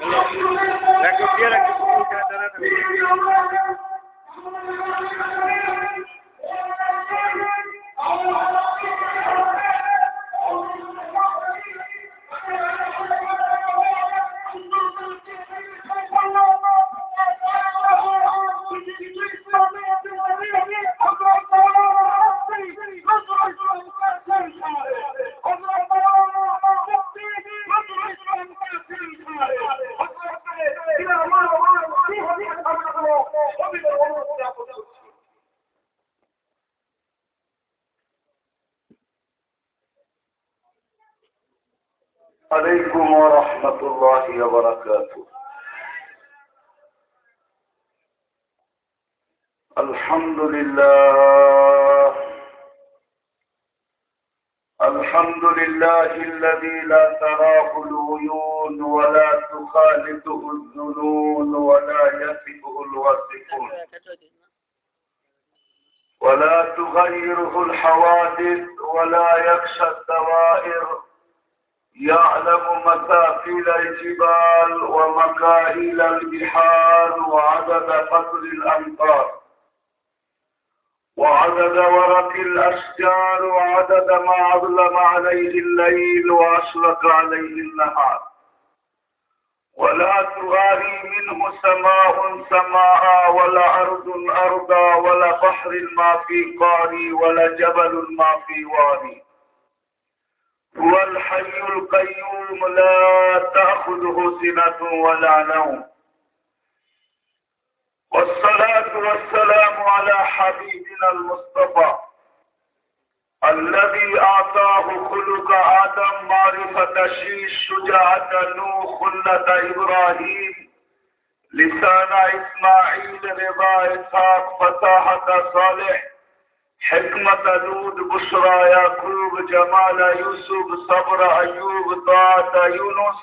La que عليكم ورحمة الله وبركاته. الحمد لله. الحمد لله الذي لا تراه العيون ولا تخالطه الظنون ولا يصفه الوصفون. ولا تغيره الحوادث ولا يخشى الدوائر. يعلم مثاقيل الجبال ومكائل البحار وعدد قطر الأمطار وعدد ورق الأشجار وعدد ما أظلم عليه الليل وأشرق عليه النهار. ولا تغاري منه سماء سماء ولا أرض أرضا ولا بحر ما في قاري ولا جبل ما في وادي. هو الحي القيوم لا تأخذه سنة ولا نوم. والصلاة والسلام على حبيبنا المصطفى الذي أعطاه خلق آدم معرفة شيش شجاعة نوح خلة إبراهيم لسان إسماعيل رضا إسحاق فتاحة صالح حكمة لود بشرى يعقوب جمال يوسف صبر أيوب طاعة يونس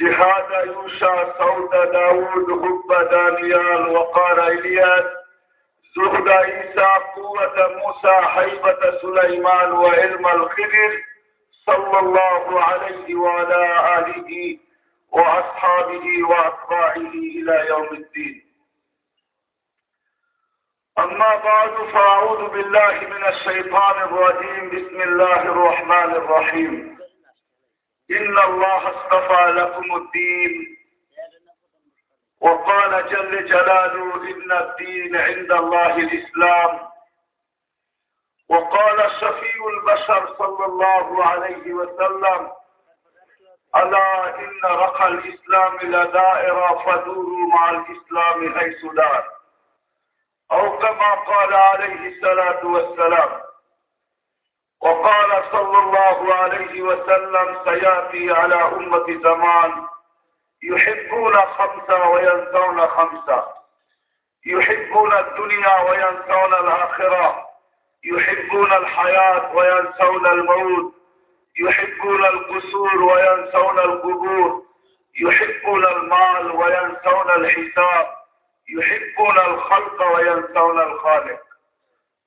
جهاد يوشع صوت داود حب دانيال وقار إلياس زهد عيسى قوة موسى حيبة سليمان وعلم الخضر صلى الله عليه وعلى آله وأصحابه وأتباعه إلى يوم الدين. أما بعد فأعوذ بالله من الشيطان الرجيم. بسم الله الرحمن الرحيم. إن الله اصطفى لكم الدين. وقال جل جلاله إن الدين عند الله الإسلام. وقال شفيع البشر صلى الله عليه وسلم ألا إن رقى الإسلام لدائرة فدوروا مع الإسلام حيث دار. أو كما قال عليه الصلاة والسلام. وقال صلى الله عليه وسلم سيأتي على أمة زمان يحبون خمسة وينسون خمسة يحبون الدنيا وينسون الآخرة. يحبون الحياة وينسون الموت. يحبون القصور وينسون القبور. يحبون المال وينسون الحساب. يحبون الخلق وينسون الخالق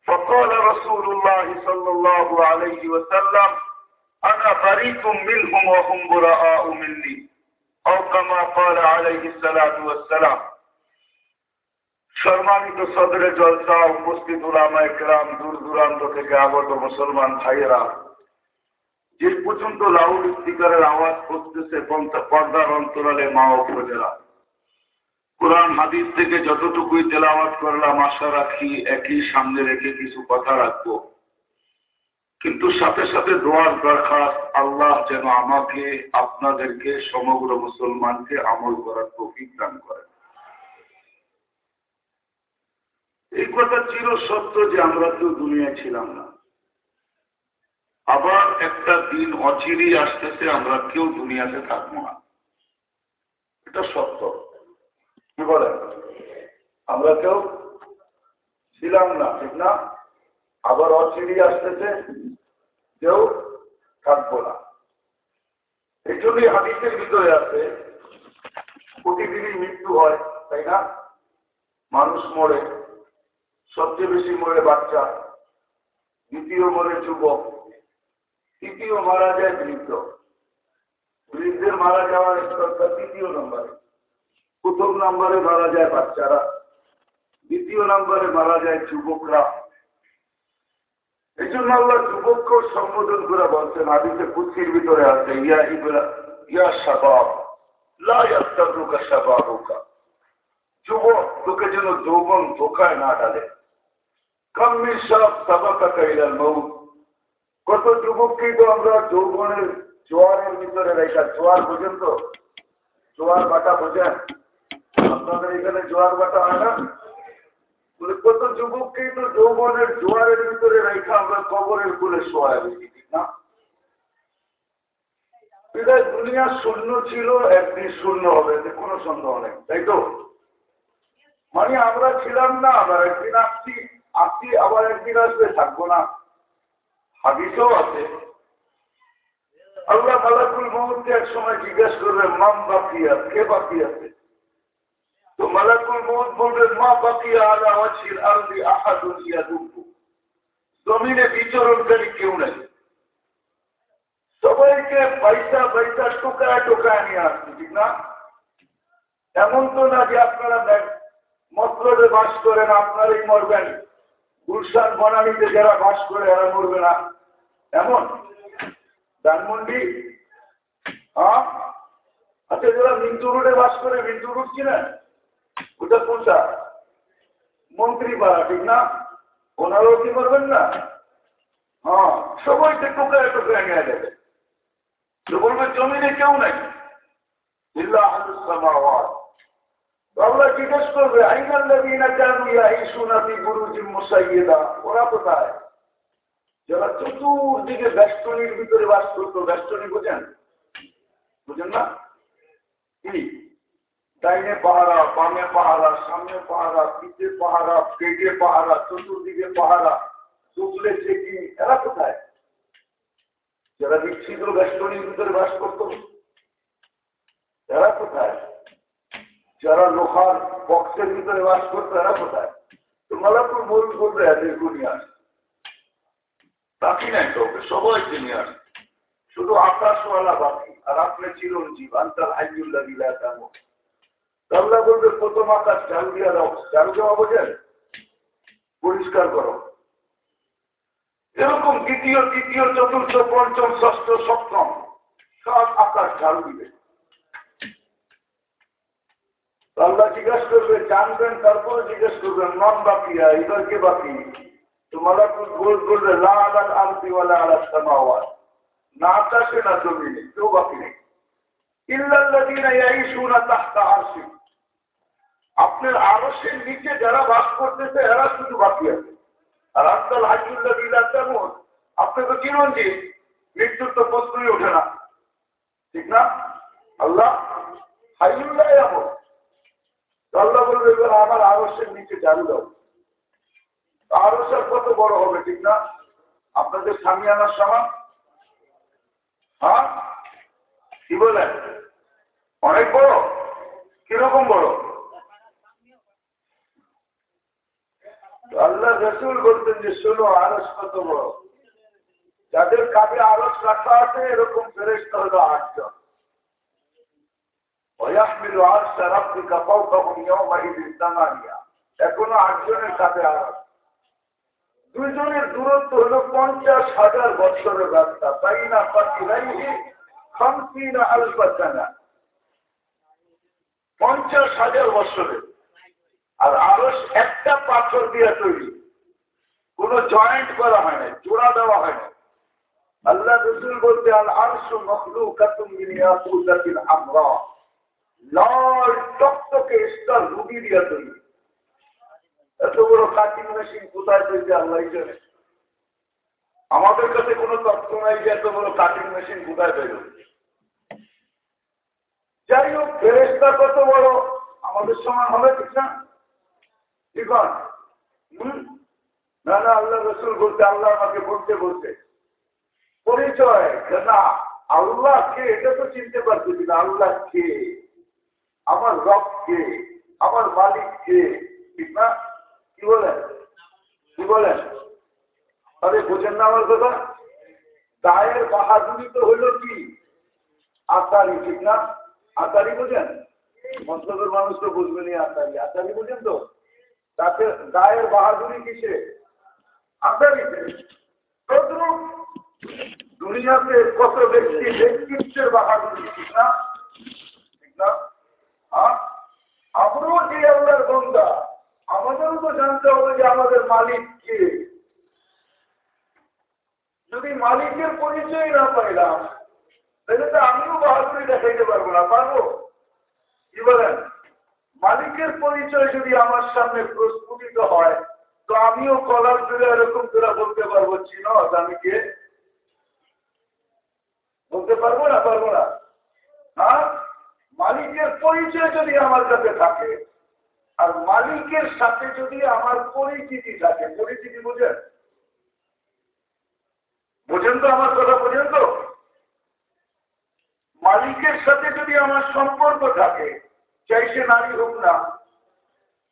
فقال رسول الله صلى الله عليه وسلم أنا بريء منهم وهم براء مني أو كما قال عليه الصلاة والسلام সম্মানিত সদরে জলসা উপস্থিত উলামা একরাম দূর দূরান্ত থেকে আগত মুসলমান ভাইয়েরা যে পর্যন্ত লাউড স্পিকারের আওয়াজ করতেছে পর্দার অন্তরালে মা ও প্রজেরা কোরআন হাদিস থেকে যতটুকুই তেলাওয়াত করলাম, আশা রাখি একই সামনে রেখে কিছু কথা রাখব। কিন্তু সাথে সাথে দোয়ার দরখাস্ত, আল্লাহ যেন আমাকে, আপনাদেরকে, সমগ্র মুসলমানকে আমল করার তৌফিক দান করেন। এই কথা চির সত্য যে আমরা কেউ দুনিয়া ছিলাম না। আবার একটা দিন অচিরেই আসতেছে, আমরা কেউ দুনিয়াতে থাকব না। এটা সত্য। কি বলেন আমরা কেউ ছিলাম না, ঠিক না? আবার অচিরি আসতেছে, কেউ থাকব না। এই জন্যই হাদিসের ভিতরে আছে, প্রতিদিনই মৃত্যু হয়, তাই না? মানুষ মরে, সবচেয়ে বেশি মরে বাচ্চা, দ্বিতীয় মরে যুবক, তৃতীয় মারা যায় বৃদ্ধ। বৃদ্ধের মারা যাওয়ার তৃতীয় নম্বরে। প্রথম নম্বরে মারা যায় বাচ্চারা, দ্বিতীয় নম্বরে মারা যায় যুবকরা। এই জন্য আল্লাহ যুবককেও সম্বোধন করে বলছেন আদিতে কুচির ভিতরে আছে, ইয়া ইবরা, ইয়া সাবাব যুবক, তোকে যেন যৌবন ধোকায় না ডালে সাবাকা মৌত কত তো আমরা যৌবনের জোয়ারের ভিতরে রেখা জোয়ার বোঝেন তো? জোয়ার বাটা বোঝেন? আপনাদের এখানে জোয়ার বাটা হয় না? কত যুবককেই তো যৌবনের জোয়ারের ভিতরে আমরা কবরের কুলে শোয়া না? দুনিয়া শূন্য ছিল, একদিন শূন্য হবে কোনো সন্দেহ নেই, তাই তো? মানে আমরা ছিলাম না, আবার একদিন আসছি আসছি, আবার একদিন আসবে, থাকব না। হাদিসও আছে। আল্লাহ মালাকুল মহম্মদকে এক সময় জিজ্ঞেস করবে মাম বাকি আছে, কে বাকি আছে? তো মালাকুল মহম্মদ বলবেন, মা বাকি আলা ওয়াজিল জমিনে বিচরণকারী কেউ নেই। সবাইকে পয়সা পয়সা টোকায় টোকায় নিয়ে আসছে, ঠিক না? এমন তো না যে আপনারা মতলবে বাস করেন, আপনারাই মরবেন। গুলশান বনানীতে যারা বাস করে, এরা মরবে না। এমন? ধানমন্ডি? হ্যাঁ? আচ্ছা যারা মিন্টু রোডে বাস করে, মিন্টু রোড কিনা ওটা কোনটা মন্ত্রী পাড়া, ঠিক না? ওনারাও কি করবেন না? হ্যাঁ সবাইকে টোকায় টোকায় নিয়ে তো বলবে জমিনে কেউ নাই। আল্লাহ ওরা কোথায়? যারা চতুর্দিকে ভিতরে বাস করতো, ব্যস্তনি বোঝেন? বুঝেন না? কি? ডাইনে পাহারা, বামে পাহারা, সামনে পাহারা, পিঠে পাহারা, পেটে পাহারা, চতুর্দিকে পাহারা চুকলে চেকিং এরা কোথায়? যারা বিচ্ছিন্ন ব্যস্তনির ভিতরে বাস করত, এরা কোথায়? যারা লোহার বক্সের ভিতরে বাস করতো, এরা কোথায়? তো মালাপুর মরুল করবে এদের গুণিয়ে আসে। বাকি নাই কাউকে সবাইকে নিয়ে আসে। শুধু আকাশওয়ালা বাকি, আর আপনার চিরঞ্জীব, আন্তাল হাইজুল্লাহ আল্লাহ বলবে, প্রথম আকাশ ঝাড়ু দিয়া দাও ঝাড়ু দেওয়া বোঝেন? পরিষ্কার করো। এরকম দ্বিতীয়, তৃতীয়, চতুর্থ, পঞ্চম, ষষ্ঠ, সপ্তম সব আকাশ ঝাড়ু দিবে। আল্লাহ জিজ্ঞেস করবে জানবেন তারপরে জিজ্ঞেস করবেন নন বাকিয়া এবার কে বাকি? তো মালাকুল গোল করবে লাল না আকাশে, না কেউ বাকি নেই। ইল্লাল্লাযীনা ইয়াঈশুনা তাহতা আরশি আপনার আরশের নিচে যারা বাস করতেছে, এরা শুধু বাকি আছে। আর আজকাল হাজুল্লাহ তেমন। আপনি তো চিরঞ্জীব মৃত্যুর তো প্রশ্নই ওঠে না। ঠিক না? আল্লাহ হাইউল্লাহ এমন। আল্লাহ বলবে, এবার আমার আরসের নিচে চালু দাও। আরসের কত বড় হবে, ঠিক না? আপনাদের আনার সমান হ্যাঁ? কি বলেন? অনেক বড়? কীরকম বড়? আল্লাহ রসুল বলতেন যে শোনো আরস কত বড় যাদের কাজে আরস রাখা আছে এরকম ফেরেস্তা হলো আটজন ويحمل عرش ربك فوقهم يومئذ ثمانية এখনো আটজনের সাথে আরস দুইজনের দূরত্ব হলো পঞ্চাশ হাজার বছরের রাস্তা তাই না পাখিরাইহি খামসিনা আলবাসানা পঞ্চাশ হাজার বছরের আর আরস একটা পাথর দিয়ে তৈরি। কোন জয়েন্ট করা হয় না জোড়া দেওয়া হয় না আল্লাহ রসুল বলতে, আল আরশু মখলু কাতুম আমরা। লাল টকটকে স্তর রুবি দিয়া তৈরি। এত বড় কাটিং মেশিন কোথায় তৈরি আল্লাহ জানে? আমাদের কাছে কোনো তথ্য নাই যে এত বড় কাটিং মেশিন কোথায় তৈরি যাই হোক ফেরেস্তা কত বড়, আমাদের সময় হবে ঠিক না? না না, আল্লাহ রসুল বলতে আল্লাহ আমাকে বলতে বলতে পরিচয়, না, আল্লাহ কে? এটা তো চিনতে পারছি না, আল্লাহ কে? আমার রব কে? আমার মালিক কে? ঠিক না? কি বলেন? কি বলেন? তাহলে বোঝেন না আমার কথা? দায়ের বাহাদুরি তো হইল কি? আতারি, ঠিক না? আতারি বোঝেন? মন্তব্যের মানুষ তো বুঝবেনি আতারি। আতারি বোঝেন তো? তাতে গায়ের বাহাদুরি কিসে? আতারিতে তদ্রুপ দুনিয়াতে কত ব্যক্তি ব্যক্তিত্বের বাহাদুরি, ঠিক না? ঠিক না? আমরাও যে আল্লাহর বন্ধা আমাদেরও তো জানতে হবে যে আমাদের মালিক কে। যদি মালিকের পরিচয় না পাইলাম, তাহলে তো আমিও বাহাদুরি দেখাইতে পারব না, পারব? কি বলেন? মালিকের পরিচয় যদি আমার সামনে প্রস্ফুটিত হয়, তো আমিও কলার জুড়ে এরকম করে বলতে পারব চিনো আমি কে? বলতে পারব না পারব না? হ্যাঁ? মালিকের পরিচয় যদি আমার কাছে থাকে, আর মালিকের সাথে যদি আমার পরিচিতি থাকে, পরিচিতি বুঝেন? বুঝেন তো আমার কথা, বুঝেন তো? মালিকের সাথে যদি আমার সম্পর্ক থাকে চাই সে নারী হোক না,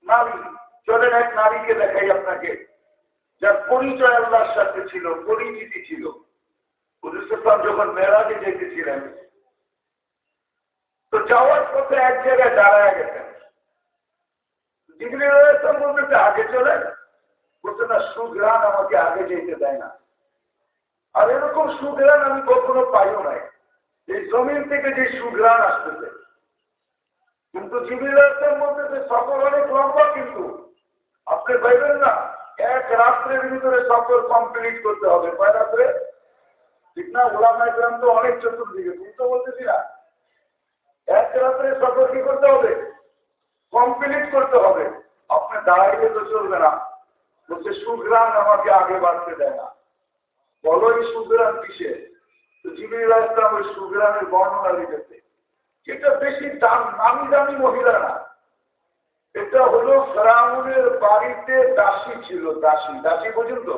নারী, চলেন এক নারীকে দেখাই আপনাকে, যার পরিচয় আল্লাহর সাথে ছিল, পরিচিতি ছিল। যখন মেরাজে যেতেছিলেন, তো যাওয়ার পথে এক জায়গায় দাঁড়ায় গেছেন। জিগরির বলতে আগে চলে বলছে, না সুগ্রাণ আমাকে আগে যেতে দেয় না। আর এরকম সুগ্রাণ আমি কখনো পাইও নাই। এই জমিন থেকে যে সুগ্রাণ আসতেছে কিন্তু জিবির মধ্যে সফর অনেক লম্বা কিন্তু। আপনি পাইবেন না, এক রাত্রের ভিতরে সফর কমপ্লিট করতে হবে। কয় রাত্রে? ঠিক না? ওলামায় তো অনেক চতুর্দিকে, তুমি তো বলতেছি না। এক রাত্রে সফর কি করতে হবে? কমপ্লিট করতে হবে। আপনি দাঁড়াইলে তো চলবে না। বলছে সুগ্রাম আমাকে আগে বাড়তে দেয় না। বলো এই সুগ্রাম কিসে তো জিবির ওই সুগ্রামের বর্ণনা দিতেছে। এটা বেশি দাম, নামি দামি মহিলা না এটা হলো ফেরাউনের বাড়িতে দাসী ছিল, দাসী। দাসী পর্যন্ত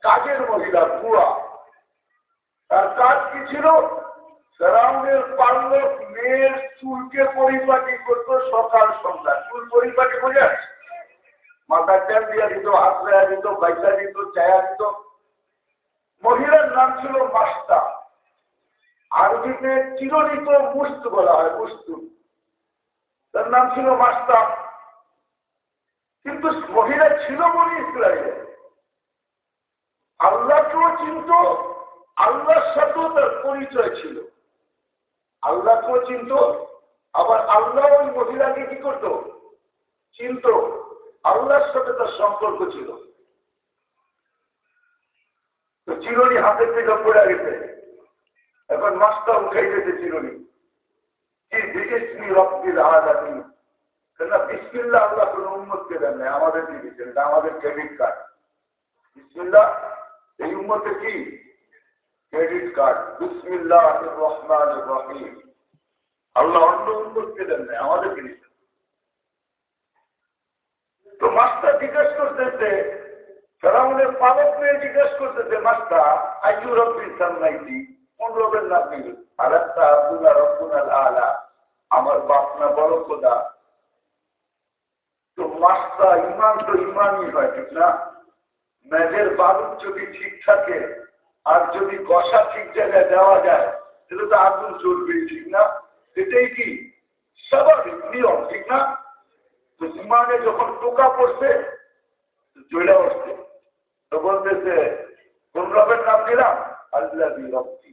কাজের মহিলা, বুয়া। তার কাজ কি ছিল? ফেরাউনের পাল্লক মেয়ের চুলকে পরিপাটি করতো সকাল সন্ধ্যা। চুল পরিপাটি বোঝা মাথা ট্যাপ দিয়া দিত, হাত দিত, বাইসা দিত, চায়া দিত। মহিলার নাম ছিল মাস্তা। আরবিতে চিরনিত মুস্ত বলা হয় মুস্তু তার নাম ছিল মাস্তা কিন্তু মহিলা ছিল বলে ইসরায়েল আল্লাহকেও চিন্ত, আল্লাহর সাথেও তার পরিচয় ছিল। আল্লাহকেও চিনত, আবার আল্লাহ ওই মহিলাকে কি করত? চিনত। আল্লাহর সাথে তার সম্পর্ক ছিল। তো চিরনি হাতের থেকে পড়ে গেছে। এখন মাছটা উঠাই গেছে চিরনি বিসমিল্লা আল্লাহ কোন উন্মতকে দেন নাই, আমাদের দিয়েছেন আমাদের ক্রেডিট কার্ড বিসমিল্লা এই উন্মতে কি? ক্রেডিট কার্ড বিসমিল্লাহ রহমান রহিম। আল্লাহ অন্য উন্মতকে দেন নাই, আমাদের দিয়েছেন। তো মাস্টার জিজ্ঞেস করতেছে, ফেরাউনের পালক মেয়ে জিজ্ঞেস করতেছে, মাস্টার রব্বি সান্নাইতি? কোন নেই। আর একটা আব্দুল্লাহ রব্বুল আলা, আমার বাপ না বড় খোদা। তো মাস্তা ইমান তো ইমানই হয়, ঠিক না? মেঘের বালুক যদি ঠিক থাকে, আর যদি কষা ঠিক জায়গায় দেওয়া যায়, তাহলে তো আগুন চলবে ঠিক না? এটাই কি স্বাভাবিক নিয়ম, ঠিক না? তো ইমানে যখন টোকা পড়ছে জয়লা উঠছে। তো বলতেছে, কোন রবের নাম দিলাম আল্লাহ রব্বি।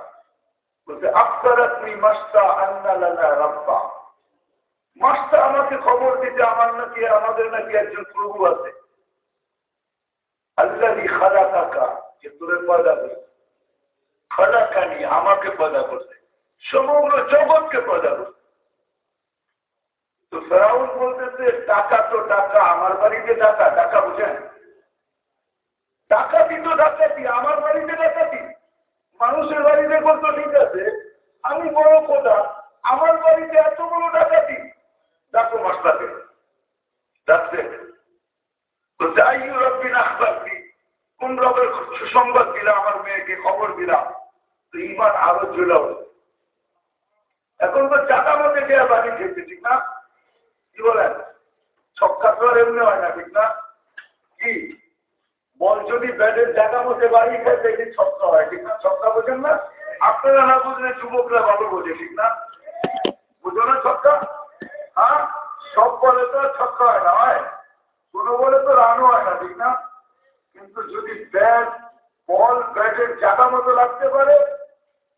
মাস্টা আমাকে খবর দিতে আমার নাকি, আমাদের নাকি একজন প্রভু আছে। আল্লাহ যে পয়দা করছে আমাকে পয়দা করছে, সমগ্র জগৎকে পয়দা করছে। তো ফেরাউন বলতেছে, টাকা তো টাকা, আমার বাড়িতে টাকা টাকা বুঝেন? ডাকাতি তো ডাকাতি আমার বাড়িতে ডাকাতি মানুষের বাড়িতে বলতো ঠিক আছে, আমি বড় কোথা আমার বাড়িতে এতগুলো ডাকাতি। ডাকো মাস্টারকে। ডাকছে। বলছে, আইয়ু রব্বিন আখবারটি কোন রবের সুসংবাদ দিলা আমার মেয়েকে? খবর দিলাম তো ইমান আরও জুলাও এখন তো চাকা মধ্যে দেওয়া বাড়ি খেয়েছে ঠিক না? কি বলেন? ছক্কা তো এমনি হয় না, ঠিক না? কি? বল যদি ব্যাটের জায়গা মধ্যে বাড়ি খায় সেটি ছক্কা হয়, ঠিক না? ছক্কা বোঝেন না? আপনারা না বুঝলে যুবকরা ভালো বোঝে, ঠিক না? বুঝো না ছক্কা হ্যাঁ? সব বলে তো ছক্কা হয় না, হয়? কোনো বলে তো রানও হয় না, ঠিক না? কিন্তু যদি ব্যাট বল ব্যাটের জায়গা মতো লাগতে পারে,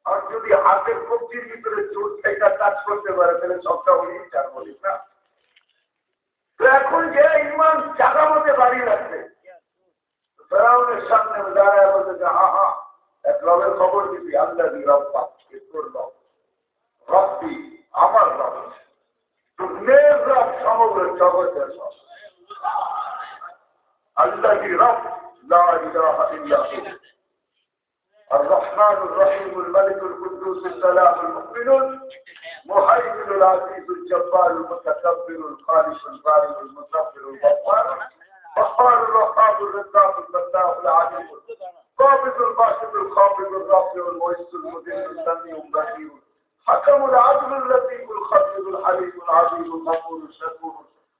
আর যদি হাতের কবজির ভিতরে চোট থেকে কাজ করতে পারে, তাহলে ছক্কা বলি চার বলিস না? তো এখন যে ইমান জায়গা মতো বাড়ি লাগছে ফেরাউনের সামনে দাঁড়ায় বলতে যে হা হা এক রবের খবর দিবি আল্লাহ দি রব্বা তোর রব রব্বি আমার রব তো মেয়ের রব সমগ্র জগতের রব আল্লাহ দি রব লা ইলাহা ইল্লা হু الرحمن الرحيم الملك القدوس السلام المؤمن المهيمن العزيز الجبار المتكبر الخالق البارئ المصبر الغفار الغفار الرحاب الرزاق الفتاح العليم. قابض الباسط الخافض الرافع المعز المذل السميع البصير. حكم العدل اللطيف الخبير الحليم العظيم الغفور الشكور.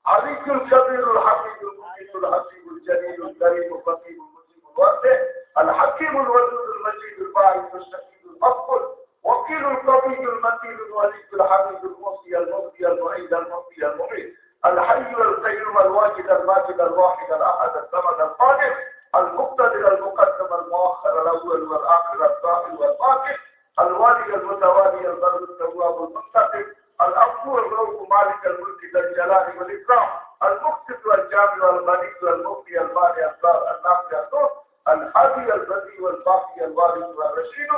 علي الكبير الحميد المقيت الحسيب الجليل الكريم الخطيب المجيب الواسع. الحكيم الودود المجيد الباعث الشهيد المقبول وكيل القوي المتين الولي الحميد الموصي المبدي المعيد المبدي المميت. الحي القيوم الواجد الماجد الواحد الأحد الصمد القادر المقتدر المقدم المؤخر الأول والآخر الظاهر والباطن الوالي المتوالي البر التواب المنتقم الغفور الرؤوف مالك الملك ذا الجلال والإكرام المقسط والجامع والغني والمبدي المالي النافع النور الحادي البدي والباقي الوارث والرشيد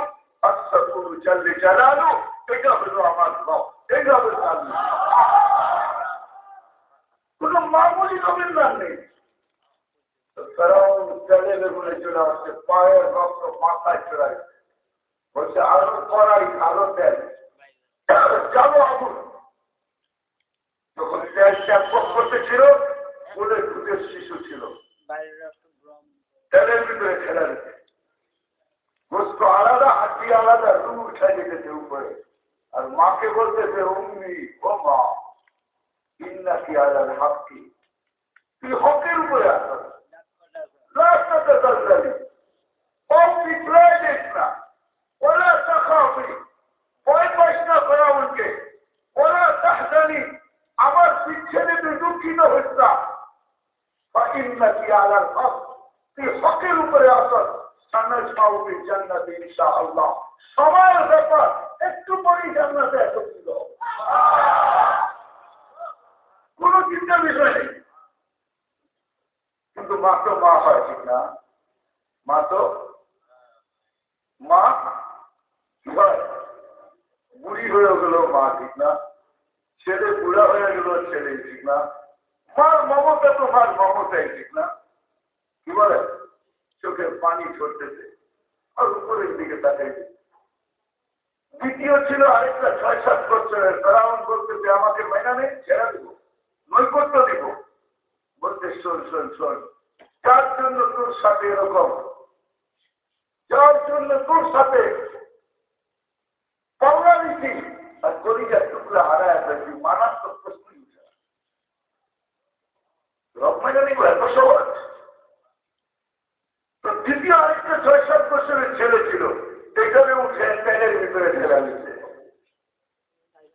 الصبور جل جلاله إجاب الرحمن الله إجاب الله. কোন মামুলি নবীর নেই। ফেরাউন তেলে বেগুনে চলে আসছে পায়ের রক্ত মাথায় চড়াই। বলছে আরও কড়াই আরও তেল চালো আগুন। যখন ত্যাগ করতেছিল বলে দুধের শিশু ছিল। তেলের ভিতরে খেলা দিতে গোস্ত আলাদা হাতি আলাদা রু উঠাই রেখেছে উপরে। আর মাকে বলতেছে অমনি ও মা। ইন্নাকি উপরে আসো রাস্তাতে মাউবি জান্নাতে ইনশাআল্লাহ। সময়ের ব্যাপার একটু পরেই জান্নাতে একত্রিত হবে কোন চিন্তার বিষয় নেই। কিন্তু মা তো মা হয়, ঠিক না? মা তো মা বুড়ি হয়ে গেল মা, ঠিক না? ছেলে বুড়া হয়ে গেল ছেলে, ঠিক না? মার মমতা তো মার মমতাই, ঠিক না? কি বলে? চোখের পানি ছড়তেছে আর উপরের দিকে তাকাইছে দ্বিতীয় ছিল আরেকটা ছয় সাত বছরের ফেরাউন করতেছে, আমাকে মাইনা নেই, ছেড়ে দিব। নৈকট্য দিব। বলতে শোন শোন শোন। যার জন্য তোর সাথে এরকম, যার জন্য তোর সাথে পাওয়া দিচ্ছি আর গরিজার টুকরা হারায় ফেলছি মারাত্মক প্রশ্নই উঠে রব এত সহজ। তো দ্বিতীয় আরেকটা ছয় সাত বছরের ছেলে ছিল এখানে উঠে প্যানের ভিতরে ঠেলা দিচ্ছে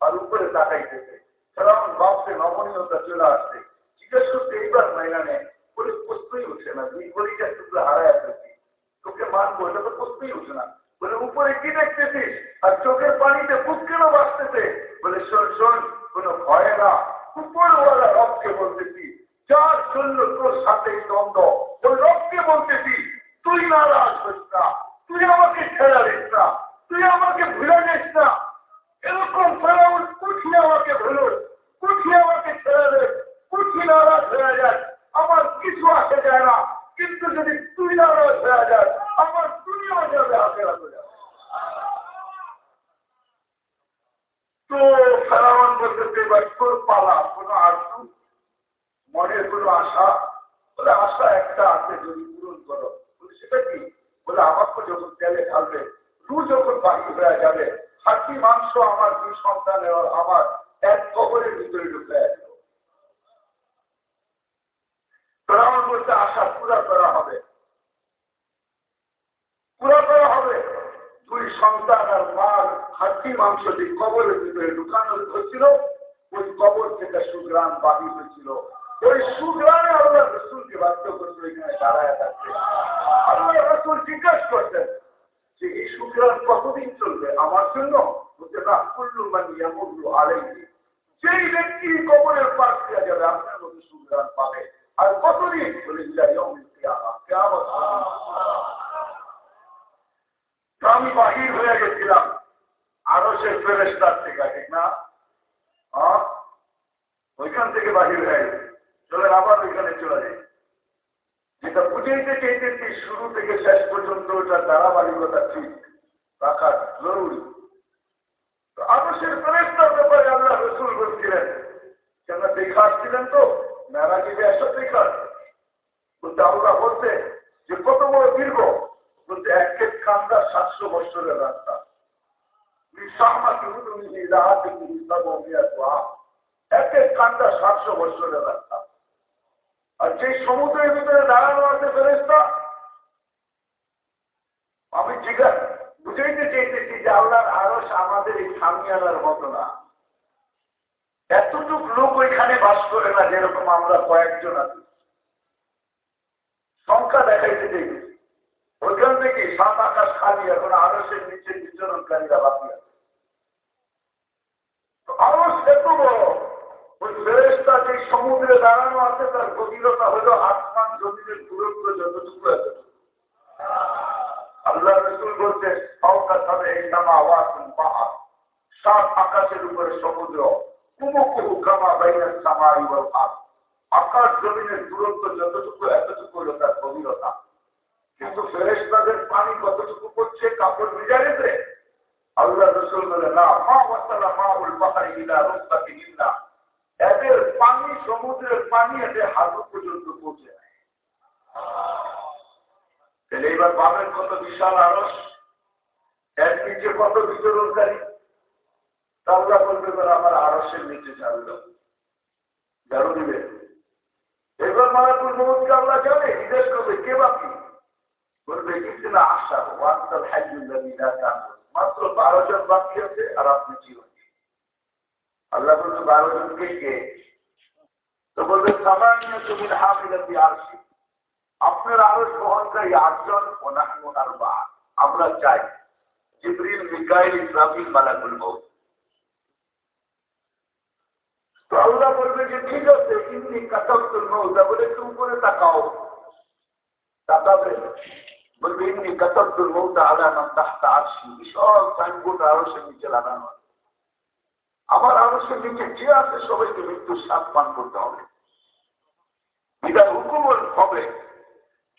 আর উপরে তাকাইতেছে। ফেরাউন ভাবছে নমনীয়তা চলে আসছে। জিজ্ঞেস করতে এইবার নেয় বলে প্রশ্নই উঠছে না। দুই কলিজার টুকরে হারায় ফেলছি। তোকে মানবো এটা তো প্রশ্নই উঠছে না। বলে, উপরে কি দেখতেছিস? আর চোখের পানিতে বুক কেন বাঁচতেছে বলে, শোন শোন, কোনো ভয় না। উপরওয়ালা রবকে বলতেছি, যার জন্য তোর সাথে দ্বন্দ্ব, ওই রবকে বলতেছি, তুই নারাজ হইস না। তুই আমাকে ছেড়া দিস না। তুই আমাকে ভুলে নিস না। এরকম ফেরাউন কুঠি আমাকে ভুলুন কুঠি আমাকে ছেড়ে দে কুঠি নারাজ হয়ে যায় আমার কিছু আসে যায় না, কিন্তু যদি তুই নারাজ হয়ে যায় আমার দুনিয়া যাবে যাবে তো ফেরাউন বলতেছে এবার তোর পালা, কোনো আসু মনের কোনো আশা? বলে, আশা একটা আছে, যদি পূরণ করো। সেটা কি? বলে, আমাকে যখন তেলে ঢালবে রু যখন বাকি হয়ে যাবে হাতি মাংস আমার দুই সন্তানের, আমার এক কবরের ভিতরে ঢুকে ফেরাউন বলতে আশা, পুরা করা হবে। পুরা করা হবে। দুই সন্তান আর মার হাতি মাংস যে কবরের ভিতরে ঢুকানো হয়েছিল। ওই কবর থেকে সুগ্রাম হয়েছিল। ওই সুগ্রামে আল্লাহ রসুলকে বাধ্য করছিল এখানে দাঁড়ায় থাকতে। আল্লাহ রসুল যে এই সুগ্রাম কতদিন চলবে? আমার জন্য বলতে না মানিয়া মুল্লু আলাইহি। যেই ব্যক্তি কবরের পাশ দেওয়া যাবে, আপনার মধ্যে সুগ্রাম পাবে। আর কতদিন? বলে আমি বাহির হয়ে গেছিলাম। আরও সে ফেরেস্তার থেকে, ঠিক না? ওইখান থেকে বাহির হয়ে গেছে। চলে আবার ওইখানে চলে যায় যেটা বুঝাইতে চাইতেছি শুরু থেকে শেষ পর্যন্ত ওটা ধারাবাহিকতা ঠিক রাখা জরুরি। আদর্শের ফেরেস্তার ব্যাপারে আল্লাহ রসুল বলছিলেন, কেন দেখা আসছিলেন তো? মেরাজে এসব দেখা। বলতে আল্লাহ বলতে যে কত বড় দীর্ঘ, বলতে এক এক কান্দা সাতশো বছরের রাস্তা। এক এক কান্দা সাতশো বছরের রাস্তা। আর যে সমুদ্রের ভিতরে দাঁড়ানো আছে ফেরেস্তা আমি জিজ্ঞাসা বুঝাইতে চাইতেছি যে আল্লাহর আরস আমাদের এই সামিয়ানার মতো না। এতটুক লোক ওইখানে বাস করে না যেরকম আমরা কয়েকজন আছি। সংখ্যা দেখাইতে চাইতেছি ওইখান থেকে সাত আকাশ খালি, এখন আরসের নিচে বিচরণকারীরা বাকি আছে। আরস এত বড় ওই ফেরেস্তা যে সমুদ্রে দাঁড়ানো আছে, তার গভীরতা হলো আসমান জমিনের দূরত্ব যতটুকু আছে আল্লাহ রসুল বলছে সৌকা তবে এই নামা আওয়াজ পাহাড়, সাত আকাশের উপরে সমুদ্র আকাশ জমিনের দূরত্ব যতটুকু, এতটুকু হলো তার গভীরতা। কিন্তু ফেরেস্তাদের পানি কতটুকু পড়ছে, কাপড় ভিজা গেছে আল্লাহ রসুল বলে না, মা ওয়াসালা মা উল পাহাড়ি ইলা রস্তাকে এদের পানি, সমুদ্রের পানি এদের হাতু পর্যন্ত পৌঁছে নেয় তাহলে এবার পাবেন কত বিশাল আরস, এর নিচে কত বিচরণকারী আল্লাহ বলবে এবার আমার আরসের নিচে ছাড়ল। ঝাড়ু দিবে এবার মালাকুল মোহাম্মদকে আল্লাহ জানে, জিজ্ঞেস করবে, কে বাকি বলবে কিন্তু না আশা ওয়ান্তাল মাত্র বারো জন বাকি আছে আর আপনি জীবন। আল্লাহ বলবে বারো জনকে কে তো বলবে সামান্য তুমি হাফিলাতি আসি আপনার আরও বহনকারী আটজন ওনাহন আর বা আমরা চাই জিবরিল মিকাইল ইসরাফিল মালাকুল মৌ তো আল্লাহ বলবে যে ঠিক আছে ইন্নি কাতাবতুল মৌতা বলে একটু উপরে তাকাও তাকাবে বলবে ইন্নি কাতাবতুল মৌতা আলামান তাহতা আসি বিশাল সাইনবোর্ড আরও সে নিচে লাগানো আমার আদর্শের নিচে যে আছে, সবাইকে মৃত্যুর সাত পান করতে হবে। এটা হুকুম হবে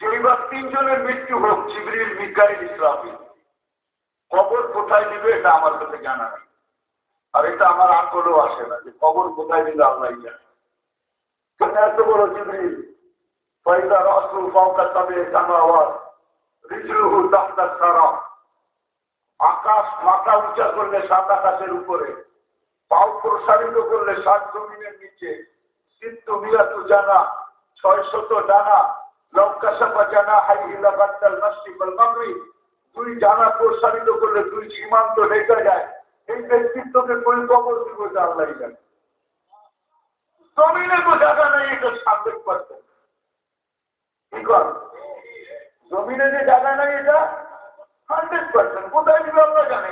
যে এবার তিনজনের মৃত্যু হোক, জিবরিল, মিকাইল ইসলামী কবর কোথায় দিবে, এটা আমার কাছে জানা নেই। আর এটা আমার আকলও আসে না যে কবর কোথায় দিলে আল্লাহ জানে। এত বড় জিবরিল? পয়দা রসুল পাওকা তবে জানা আওয়াজ রিজুহু দাস্তার সারা। আকাশ মাথা উঁচা করলে সাত আকাশের উপরে। পাও প্রসারিত করলে সাত জমিনের নিচে জানা ছয় শত লঙ্কা সাপা জানা হাই দুই জানা প্রসারিত করলে দুই সীমান্ত যায়। এই ব্যক্তিত্বকে কোন কবর দিব আল্লাহ জানে। জমিনে তো জায়গা নেই, এটা সাবেক পারতেন কি জমিনে যে জায়গা নাই, এটা হান্ড্রেড পার্সেন্ট কোথায় দিবে আমরা জানে?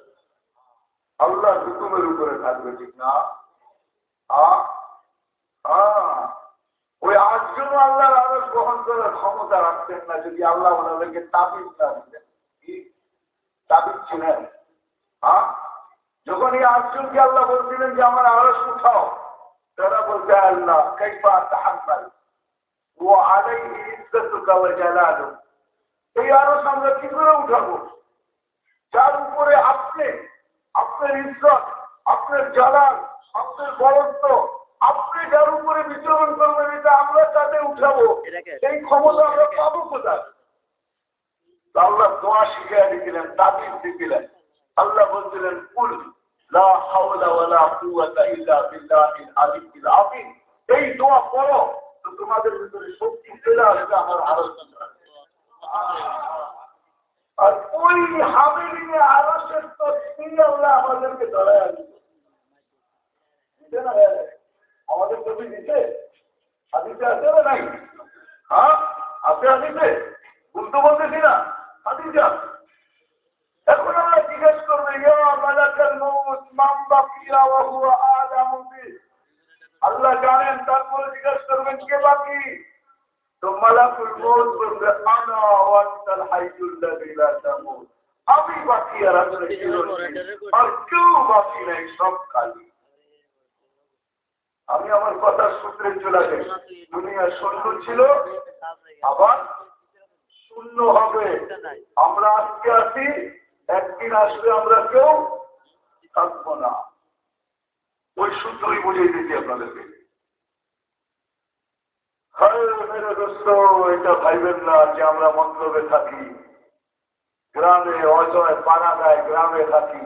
আল্লাহ হুকুমের উপরে থাকবে, ঠিক না? ওই আটজন আল্লাহর আরস গ্রহণ করার ক্ষমতা রাখতেন না, যদি আল্লাহ ওনাদেরকে তাবিজ না দিতেন। তাবিজ ছিলেন। যখন এই আটজনকে আল্লাহ বলছিলেন যে, আমার আরস উঠাও, তারা বলছে আল্লাহ, কাইফা তাহাম্মাল। ও আলাই ইজ্জত কাওয়া জালালু। এই আরস আমরা কি করে উঠাবো? যার উপরে আপনি আপনার ইজ্জত আপনার জালাল আপনার বরত্ব আপনি যার উপরে বিচরণ করবেন এটা আমরা তাতে উঠাবো। সেই ক্ষমতা আমরা পাবো কোথায়? আল্লাহ দোয়া শিখিয়ে দিয়েছিলেন তাবিজ দিয়েছিলেন। আল্লাহ বলছিলেন কুল লা হাওলা ওয়ালা কুওয়াতা ইল্লা বিল্লাহিল আলিয়্যিল আযীম। এই দোয়া পড়ো তো তোমাদের ভিতরে শক্তি চলে আসবে আমার আলোচনা আর ওই হাবিলিনে আরশের তসবিহ আল্লাহ আমাদেরকে ধরায় নাই? হ্যাঁ এখন জিজ্ঞেস করব আল্লাহ জানেন, তারপরে জিজ্ঞেস করবেন, কে বাকি? আমি বাকি আর কেউ বাকি নাই সব খালি আমি আমার কথার সূত্রে চলে যাই দুনিয়া শূন্য ছিল, আবার শূন্য হবে। আমরা আজকে আছি, একদিন আসলে আমরা কেউ থাকব না। ওই সূত্রই বুঝিয়ে দিচ্ছি আপনাদেরকে। এটা ভাইবেন না যে আমরা মন্ত্রবে থাকি। গ্রামে অজয় পাড়াগায় গ্রামে থাকি।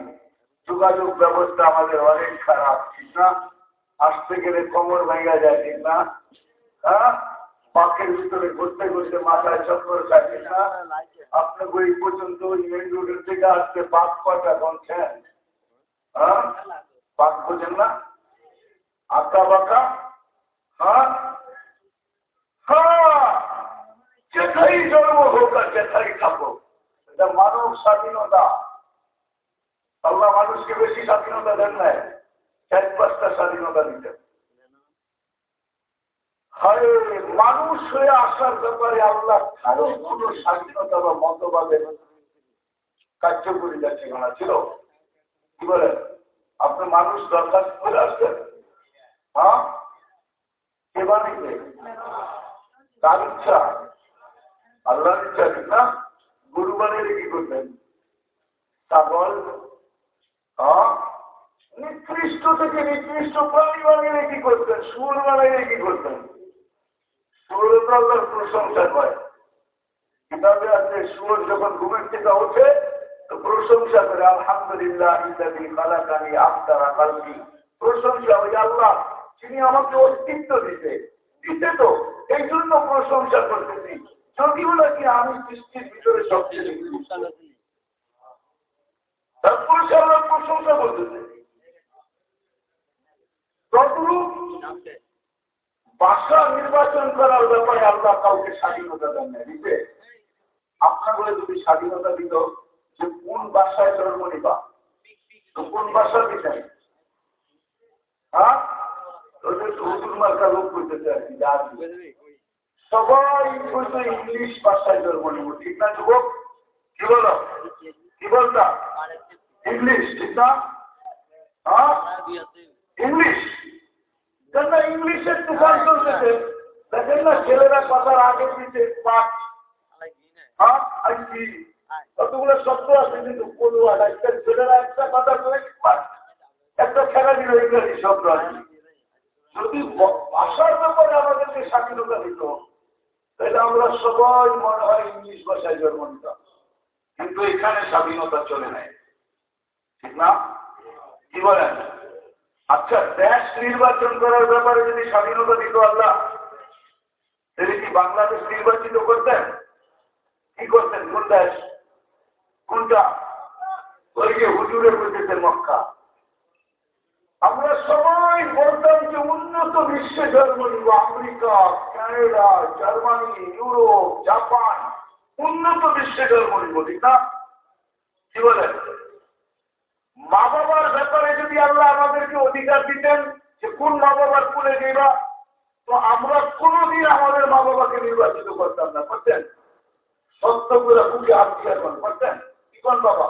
যোগাযোগ ব্যবস্থা আমাদের অনেক খারাপ, ঠিক না? আসতে গেলে কোমর ভেঙে যায়, ঠিক না? হ্যাঁ? পাখের ভিতরে ঘুরতে ঘুরতে মাথায় চক্কর খায় না? আপনি ওই পর্যন্ত মেন রোডের থেকে আসতে পাক কটা গনছেন? হ্যাঁ? পাক বোঝেন না? আঁকা বাঁকা হ্যাঁ হ্যাঁ যেথাই জন্ম হোক আর যেথাই থাকো এটা মানব স্বাধীনতা। আল্লাহ মানুষকে বেশি স্বাধীনতা দেন নাই, চার পাঁচটা স্বাধীনতা দিতেন। মানুষ হয়ে আসার ব্যাপারে আল্লাহ কারও কোন স্বাধীনতা বা মতবাদের কার্যকরী ঠিকানা ছিল? কি বলেন? আপনি মানুষ দরখাস্ত করে আসছেন? হ্যাঁ? কে বানিয়েছে? তার ইচ্ছা। আল্লাহর ইচ্ছা ঠিক না? গরু বানিয়ে কি করতেন ছাগল নিকৃষ্ট থেকে নিকৃষ্ট প্রাণী বানিয়ে কি করতেন? সুর বানিয়ে কি করতেন? প্রশংসা করে। আছে সুর যখন ঘুমের থেকে ওঠে প্রশংসা করে, আলহামদুলিল্লাহ ইত্যাদি কালাকানি আফতারা কালকি প্রশংসা ওই আল্লাহ আমাকে অস্তিত্ব দিতে দিতে তো, এই জন্য প্রশংসা করতেছি। যদিও নাকি আমি সৃষ্টির ভিতরে সবচেয়ে বাসা নির্বাচন করার ব্যাপারে আল্লাহ কাউকে স্বাধীনতা দেন না দিতে আপনাগুলো যদি স্বাধীনতা দিত যে কোন বাসায় জন্ম নিবা কোন বাসা দিতেন? হ্যাঁ? লোক করতেছে আর কি সবাই বলতো, ইংলিশ ভাষায় জন্ম নিব। ঠিক না যুবক? কি বলো? বলতা? ইংলিশ হ্যাঁ? ইংলিশ কেন ইংলিশের চলতেছে? দেখেন না ছেলেরা কথার আগে হ্যাঁ? কতগুলো শব্দ আছে কিন্তু একটা ছেলেরা একটা কথা বলে একটা খেলা দিল, ইংরেজি শব্দ আছে। যদি ভাষার ব্যাপারে আমাদেরকে স্বাধীনতা দিত, তাহলে আমরা সবাই মনে হয় ইংলিশ ভাষায় জন্ম নিতাম। কিন্তু এখানে স্বাধীনতা চলে নাই। ঠিক না? কি বলেন? আচ্ছা দেশ নির্বাচন করার ব্যাপারে যদি স্বাধীনতা দিত আল্লাহ, তাহলে কি বাংলাদেশ নির্বাচিত করতেন? কি করতেন? কোন দেশ? কোনটা? ওই যে হুজুরে বুঝেছেন মক্কা। আমরা সবাই বলতাম যে উন্নত বিশ্বে জন্ম নিব America, Canada, Germany, Europe, Japan. উন্নত বিশ্বে জন্ম ঠিক না? কি বলেন মা বাবার ব্যাপারে যদি আল্লাহ আমাদেরকে অধিকার দিতেন যে কোন মা বাবার কুলে যাইবা তো আমরা কোনোদিন আমাদের মা বাবাকে নির্বাচিত করতাম না, করতেন? সত্য করে হাত দিয়ে করতেন? কি কোন বাবা?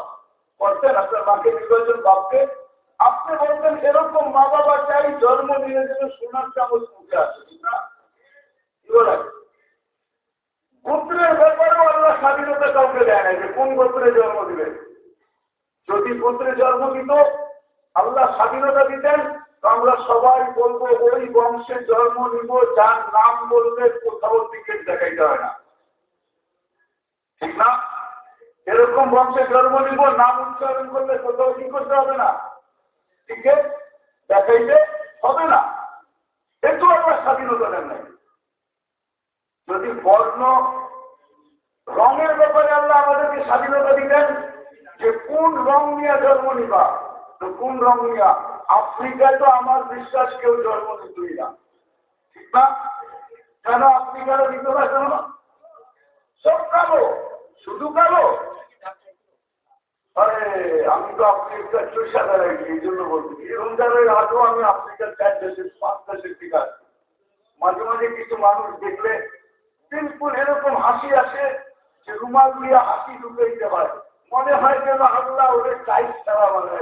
করতেন? আপনার মাকে নির্বাচন বাপকে আপনি বলতেন, এরকম মা বাবা চাই জন্ম নিয়ে যেন সোনার চামচ মুখে আসে। ঠিক না? কি বলেন গোত্রের ব্যাপারেও আল্লাহ স্বাধীনতা কাউকে দেয় না যে কোন গোত্রে জন্ম দিবে। যদি গোত্রে জন্ম দিত, আল্লাহ স্বাধীনতা দিতেন, তো আমরা সবাই বলব, ওই বংশে জন্ম নিব, যার নাম বললে কোথাও টিকিট দেখাইতে হয় না। ঠিক না? এরকম বংশে জন্ম নিব, নাম উচ্চারণ করলে কোথাও কি করতে হবে না? আছে দেখাইতে হবে না। কিন্তু আমরা স্বাধীনতা দেন নাই। যদি বর্ণ রঙের ব্যাপারে আল্লাহ আমাদেরকে স্বাধীনতা দিতেন যে কোন রং নিয়ে জন্ম নিবা, তো কোন রং নিয়া? আফ্রিকায় তো আমার বিশ্বাস কেউ জন্ম নিতই না। ঠিক না? কেন আফ্রিকার দিত না কেন? সব কালো, শুধু কালো? আরে, আমি তো আফ্রিকার চৈশা বেড়াইছি এই জন্য বলছি। এরকম জায়গায় আজও আমি আফ্রিকার চার দেশের, পাঁচ দেশের টিকা মাঝে মাঝে কিছু মানুষ দেখলে বিলকুল এরকম হাসি আসে যে রুমাল দিয়ে হাসি ঢুকে দিতে পারে মনে হয় যেন আল্লাহ ওদের টাইট ছাড়া মানে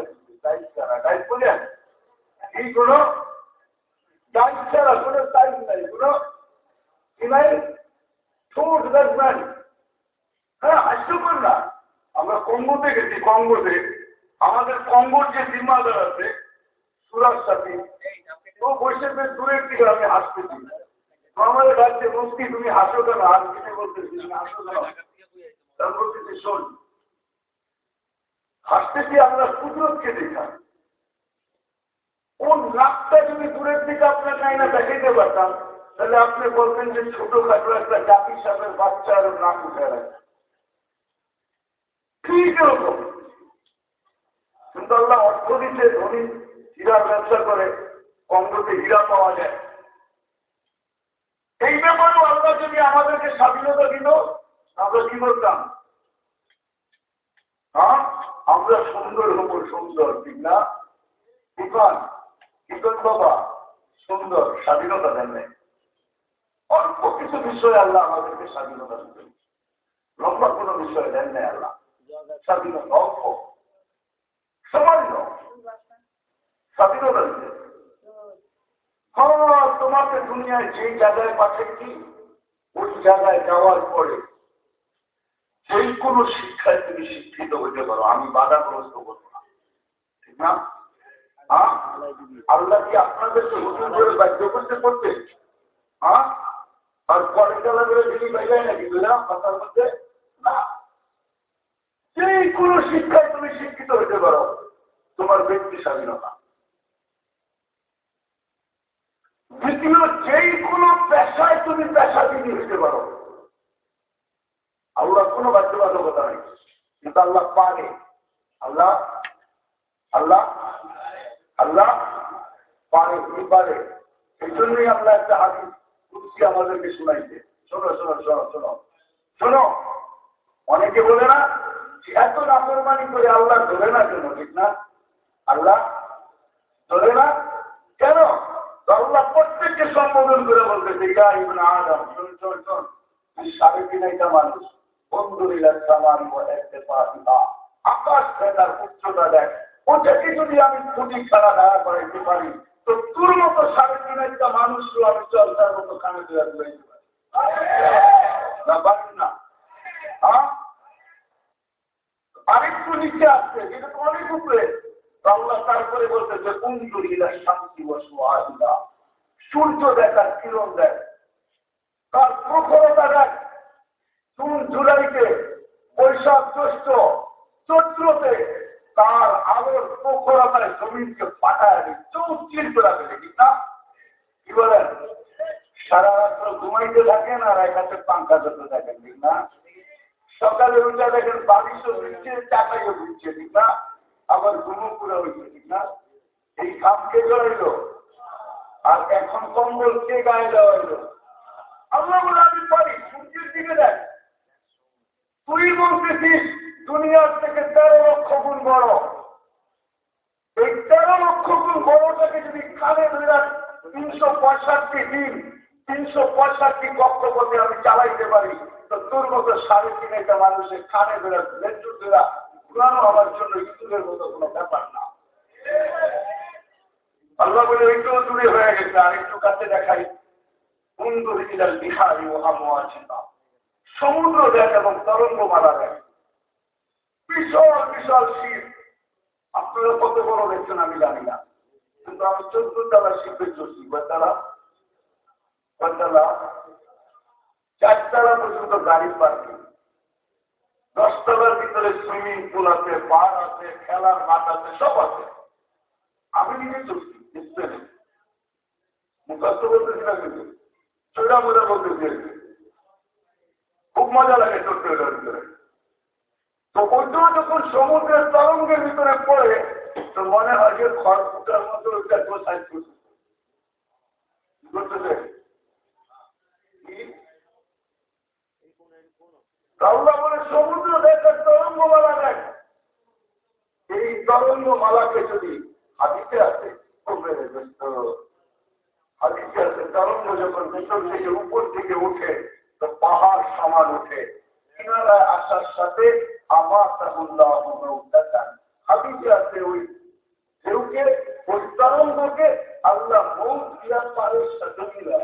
ঠোঁট হ্যাঁ না। আমরা গেছি আমাদের কঙ্গোর যে জিম্মাদার আছে, সুরাজ সাথী, ও বসে বেশ দূরের দিকে আমি হাসতেছি। রাজ্যে মুক্তি তুমি হাসো কেন? আর কিছু বলতেছি? শোন, হাসতেছি আমরা কুদরতকে দেখা। কোন যদি দূরের দিকে আপনার না দেখাইতে পারতাম, তাহলে আপনি বলতেন যে ছোটখাটো একটা জাতির সাথে বাচ্চার নাক উঠে ঠিক আল্লাহ অর্থ দিচ্ছে, ধনী হীরার ব্যবসা করে কঙ্গতে হীরা পাওয়া যায়। এই ব্যাপারেও আল্লাহ যদি আমাদেরকে স্বাধীনতা দিল, আমরা কি করতাম? হ্যাঁ? আমরা সুন্দর হব, সুন্দর, ঠিক না? কিখন কিখন বাবা, সুন্দর, স্বাধীনতা দেন নাই। অল্প কিছু বিষয়ে আল্লাহ আমাদেরকে স্বাধীনতা দিতেন লম্বা কোনো বিষয়ে দেন নাই আল্লাহ। স্বাধীনতা অল্প। সামান্য স্বাধীনতা দিতে হ্যাঁ তোমাকে দুনিয়ায় যেই জায়গায় পাঠিয়েছি, ওই জায়গায় যাওয়ার পরে যেই কোনো শিক্ষায় তুমি শিক্ষিত হইতে পারো, আমি বাধাগ্রস্ত করব না। ঠিক না? হ্যাঁ? আল্লাহ কি আপনাদেরকে হুজুর করে বাধ্য করতে করতে হ্যাঁ? আর পরে নাকি বুঝলাম মধ্যে? না। যেই কোনো শিক্ষায় তুমি শিক্ষিত হইতে পারো, তোমার ব্যক্তি স্বাধীনতা। দ্বিতীয় যেই কোনো পেশায় তুমি পেশাজীবী হইতে পারো। আল্লাহ কোনো বাধ্যবাধকতা নেই। কিন্তু আল্লাহ পারে। আল্লাহ আল্লাহ আল্লাহ পারে কি পারে। এই জন্যই আল্লাহ একটা হাদিস কুর্সি আমাদেরকে শোনাইছে। শোনো শোনো শোনো শোনো। শোনো, অনেকে বলে না এত নাফরমানি করে আল্লাহ ধরে না কেন, ঠিক না? আল্লাহ ধরে না আল্লাহ প্রত্যেককে সম্বোধন করে বলতেছে সাড়ে তিনাইটা মানুষ। আকাশ ফেলার উচ্চতা দেখ। ওটাকে যদি আমি খুঁটি ছাড়া দাঁড়া করাইতে পারি, তো তোর মতো সাড়ে তিন একটা মানুষ আমি চর্চার মতো কানে দেওয়া পারি। না পারি না। আরেকটু নিচে আসছে যেটা তো অনেক উপরে। আল্লাহ তারপরে বলতে বলতেছে কুন্দুরিলা শান্তি বসু আহিলা সূর্য দেখার কিরণ দেখ, তার প্রখরতা দেখ। জুন জুলাইতে বৈশাখ জ্যৈষ্ঠ চৈত্রতে তার আলোর পোখরা মানে জমিনকে পাঠায় চৌচির করে ফেলে ঠিক না? কি বলেন সারা রাত্র ঘুমাইতে থাকেন আর এক হাতে পাঙ্খা ধরতে থাকেন, ঠিক না? সকালে উঠে দেখেন বালিশও দিচ্ছে চাকাইও দিচ্ছে ঠিক না? আবার ঘুমো পুরো হয়েছে, ঠিক না? এই কামকে জড়াইল আর এখন কম্বল কে গায়ে দেওয়া হইল আমরা বলে, আমি পারি, সূর্যের দিকে দেখ। তুই বলতেছিস, দুনিয়ার থেকে তেরো লক্ষ গুণ বড়। এই তেরো লক্ষ গুণ বড়টাকে যদি কানে ধরে তিনশো পঁয়ষট্টি দিন তিনশো পঁয়ষট্টি কক্ষপথে আমি চালাইতে পারি। তো তোর মতো সাড়ে তিন একটা মানুষের কানে ধরে লেটু ধরা ঘুরানো আমার জন্য ইস্কুলের মতো কোনো ব্যাপার না। আল্লাহ বলে, একটু দূরে হয়ে গেছে, আর একটু কাছে দেখাই। সুন্দর ছিলেন বিহারি ও আছে না সমুদ্র দেখ এবং তরঙ্গ মারা দেখ বিশাল বিশাল শীত আপনারা কত বড় দেখছেন আমি জানি না। কিন্তু আমি চোদ্দ তালা শিখতে চলছি কয়তালা কয়তালা চারতলা পর্যন্ত গাড়ি পার্কিং। দশতলার ভিতরে সুইমিং পুল আছে বার আছে, খেলার মাঠ আছে, সব আছে। আমি নিজে চলছি স্পেনে মুখস্থ বলতেছি না কিন্তু। চোরা মোজা বলতেছি খুব মজা লাগে চলতে ওটার ভিতরে। তো ওইটাও যখন সমুদ্রের তরঙ্গের ভিতরে পড়ে, তো মনে হয় যে খড়ফুটার মতো ওইটা গোসাই করতেছে? আল্লাহ বলে সমুদ্র দেখার তরঙ্গ মালা দেখ এই তরঙ্গ মালাকে যদি হাতিতে আছে হাতিতে আছে তরঙ্গ যখন ভেতর থেকে উপর থেকে উঠে, তো পাহাড় সমান উঠে। কিনারায় আসার সাথে আমার হাতিতে আছে ওই ঢেউকে, ওই তরঙ্গকে আল্লাহ মৌ দিয়ার পারে সাথে মিলে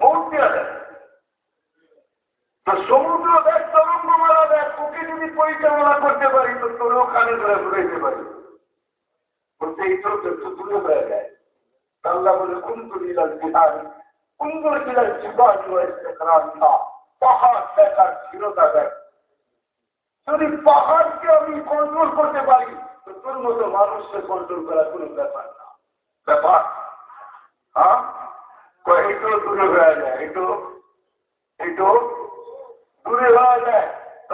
মৌ দিয়া দেয়। সমুদ্র দেখ তরঙ্গ মারা দেখ ওকে যদি পরিচালনা করতে পারি, তো তোর ওখানে ধরে ঘুরাইতে পারি। যায়। আল্লাহ যদি পাহাড়কে আমি কন্ট্রোল করতে পারি, তো তোর মতো মানুষকে কন্ট্রোল করা কোনো ব্যাপার না। ব্যাপার? হ্যাঁ? এইটো দূরে হয়ে যায় এইটো এইটো দূরে হওয়া যায়,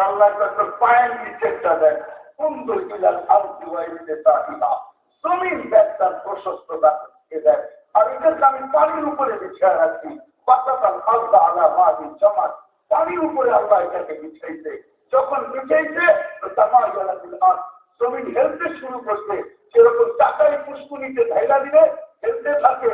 আল্লাহ তোর পায়ের নিচেরটা দেখ। সুন্দর বিলাল আলতি ওয়াইতে তাহিলা জমিন দেখ, তার প্রশস্ততাকে দেখ। আর এটাকে আমি পানির উপরে বিছিয়ে রাখছি পাতাতাল আল্লাহ আলা পানির উপরে আল্লাহ এটাকে বিছাইছে। যখন বিছাইছে জমিন হেলতে শুরু করছে। সেরকম টাকায় পুষ্পুনিতে ঢাইলা দিলে, হেলতে থাকে।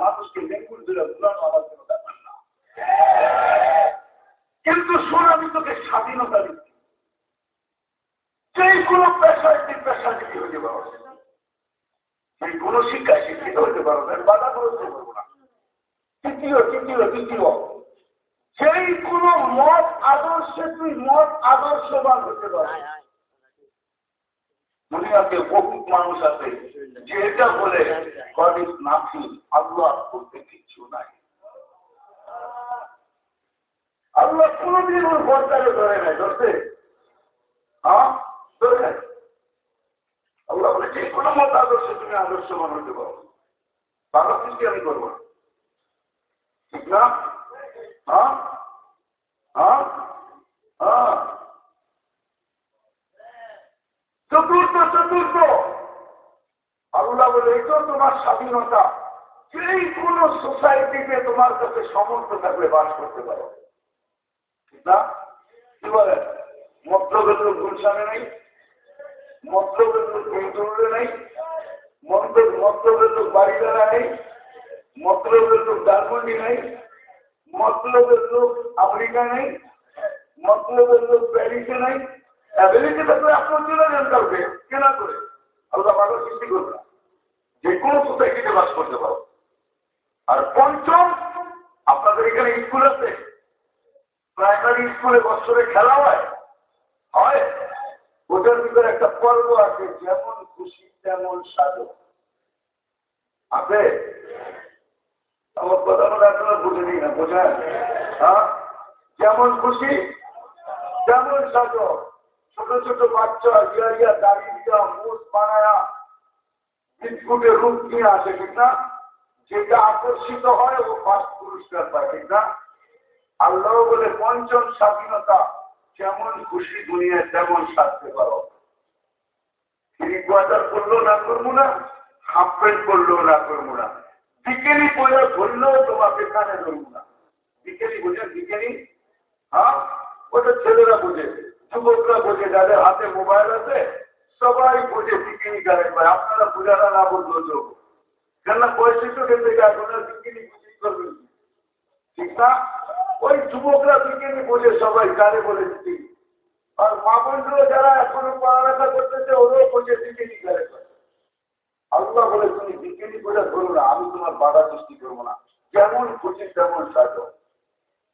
মানুষকে ডেঙ্গুর না। কিন্তু শোন আমি তোকে স্বাধীনতা দিচ্ছি। যে কোনো পেশায় তুই পেশাজীবী হতে পারো সেই কোনো শিক্ষায় শিক্ষিত হতে পারো না, বাধা গ্রস্ত করব না। তৃতীয় তৃতীয় তৃতীয়। সেই কোন মত আদর্শে তুই মত আদর্শবান হতে পারো দুনিয়াতে বহুত মানুষ আছে, যে এটা বলে গড ইজ আল্লাহ করতে কিচ্ছু নাই। আল্লাহ কোনদিন ওর ঘরটাকে ধরে নেয় ধরতে হ্যাঁ? ধরে আল্লাহ বলে, যে কোনো মত আদর্শে তুমি আদর্শবান হতে পারো ভালো সৃষ্টি আমি করব ঠিক না? হ্যাঁ? হ্যাঁ? হ্যাঁ? চতুর্থ চতুর্থ। আল্লাহ বলে এটাও তোমার স্বাধীনতা। যেই কোন সোসাইটিতে তোমার কাছে সমর্থ থাকলে বাস করতে পারো। ঠিক না? কি বলেন মধ্যবেন্দ্র গুলশানে নেই? মতলবের লোক বন্ধুরে নেই মন্দের মতলবের লোক বাড়িদারা নেই মতলবের লোক দারমন্ডি নেই মতলবের লোক আমেরিকা নেই মতলবের লোক প্যারিসে নেই কেনা করে। আল্লাহ ভালো সৃষ্টি করবে না যে বাস করতে পারো। আর পঞ্চম, আপনাদের এখানে স্কুল আছে। প্রাইমারি স্কুলে বছরে খেলা হয়। হয়। ওটার ভিতরে একটা পর্ব আছে, যেমন খুশি, তেমন সাজো আছে? আমার কথা আপনারা বুঝে নিই না, বোঝেন? হ্যাঁ? যেমন খুশি, তেমন সাজো ছোট ছোট বাচ্চা, ইয়া ইয়া দাঁড়িয়ে দিয়া মুখ বানায়া বিস্কুটের রূপ নিয়ে আসে, ঠিক না? যেটা আকর্ষিত হয় ও ফার্স্ট পুরস্কার পায়, ঠিক না? আল্লাহ বলে পঞ্চম স্বাধীনতা। যেমন খুশি দুনিয়ায় তেমন সাজতে পারো থ্রি করল না করব না, হাফ প্যান্ট করল না করব না। বিকেলি পয়লা ধরলেও তোমাকে কানে ধরবো না। বিকেলি বুঝে বিকেলি? হ্যাঁ? ওটা ছেলেরা বুঝে, যুবকরা বোঝে, যাদের হাতে মোবাইল আছে, সবাই বোঝে বিকিনি গাড়ি পায় আপনারা বোঝারা না বুঝলো যোগ কেননা বয়সে তো গেলে এখন বিকিনি বুঝি করবেন। ঠিক না? ওই যুবকরা বিকিনি বোঝে সবাই কারে বলে দিচ্ছি আর মা বোনগুলো যারা এখনও পড়ালেখা করতেছে, ওরাও বিকিনি গাড়ি পায় আল্লাহ বলে, তুমি বিজ্ঞানী বোঝা ধরো না, আমি তোমার বাধা সৃষ্টি করব না। যেমন খুশি তেমন সাজো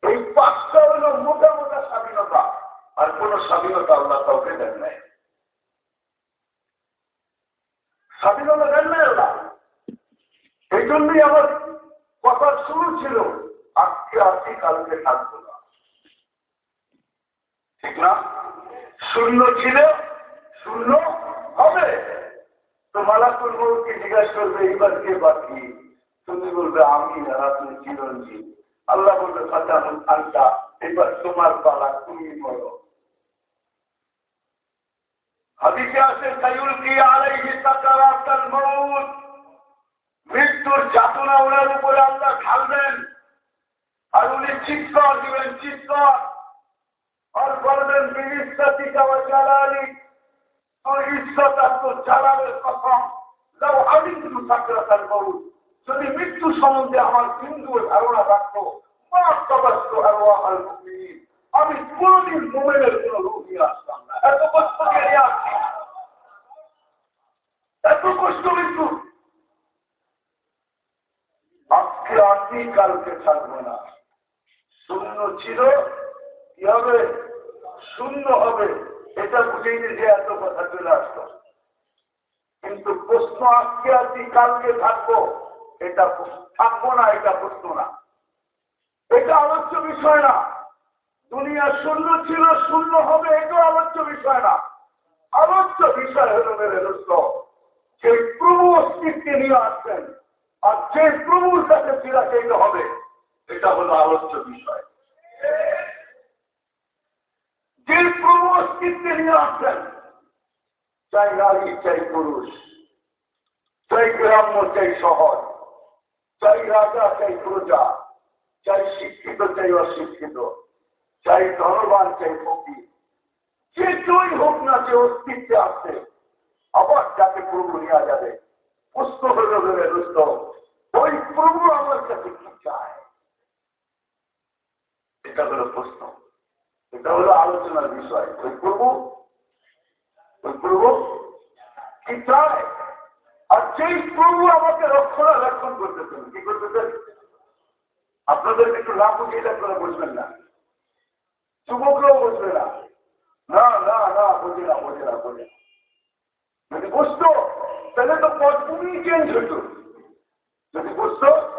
এই পাঁচটা হলো মোটা মোটা স্বাধীনতা, আর কোন স্বাধীনতা আল্লাহ কাউকে দেন নাই। স্বাধীনতা দেন নাই আল্লাহ। এই জন্যই আমার কথা শুরু ছিল আজকে আজকে কালকে থাকব না। ঠিক না? শূন্য ছিল, শূন্য হবে। তো মালাকুল মৌকে জিজ্ঞাসা করবে, এইবার কে বাকি? তুমি বলবে, আমি আর তুমি চিরঞ্জীব। আল্লাহ বলবে, ফাতাহুল আন্তা, এবার তোমার পালা, তুমি বলো আছে মৃত্যুর যাতনা ওনার উপরে আল্লাহ ঢালবেন। আর উনি চিৎকার দিবেন চিৎকার। আর বলবেন বিনিস্তাতি কাওয়া জালালি যদি মৃত্যু সম্বন্ধে আমার বিন্দু ধারণা রাখতো আমি কোনদিন মোবাইলের কোন নিয়ে আসতাম না। এত কষ্ট এত কষ্ট মৃত্যু আজকে আসি কালকে থাকবে না। শূন্য ছিল, কি হবে? শূন্য হবে। এটা বুঝেই যে এত কথা চলে আসতো কিন্তু প্রশ্ন আজকে আসি কালকে থাকব? এটা থাকব না, এটা প্রশ্ন না। এটা আলোচ্য বিষয় না। দুনিয়া শূন্য ছিল, শূন্য হবে, এটাও আলোচ্য বিষয় না। আলোচ্য বিষয় হলো মেরে দোস্ত যে প্রভু অস্তিত্বে নিয়ে আসছেন আর যে প্রভুর কাছে চিরাচরিত হবে। এটা হলো আলোচ্য বিষয়। যে প্রভু অস্তিত্বে নিয়ে আসছেন, চাই নারী, চাই পুরুষ, চাই গ্রাম্য, চাই শহর, চাই রাজা, চাই প্রজা, চাই শিক্ষিত, চাই অশিক্ষিত, চাই ধনবান, চাই ফকির। যে কেউই হোক না যে অস্তিত্বে আসছে আবার যাকে প্রভু নেওয়া যাবে হলো ভেবে রুস্ত ওই প্রভু আমার কাছে কি চায়? এটা হলো প্রশ্ন। এটা হলো আলোচনার বিষয়। ওই প্রভু ওই প্রভু কি চায়? আর যেই প্রভু আমাকে রক্ষণাবেক্ষণ করতেছেন, কি করতেছেন? আপনাদের একটু না বুঝিয়ে করে বুঝবেন না। যুবকরাও বুঝবে না। না না বোঝে না বোঝে না বোঝে না। যদি বুঝতো, তাহলে তো পটপুরি চেঞ্জ হতো। যদি বুঝতো,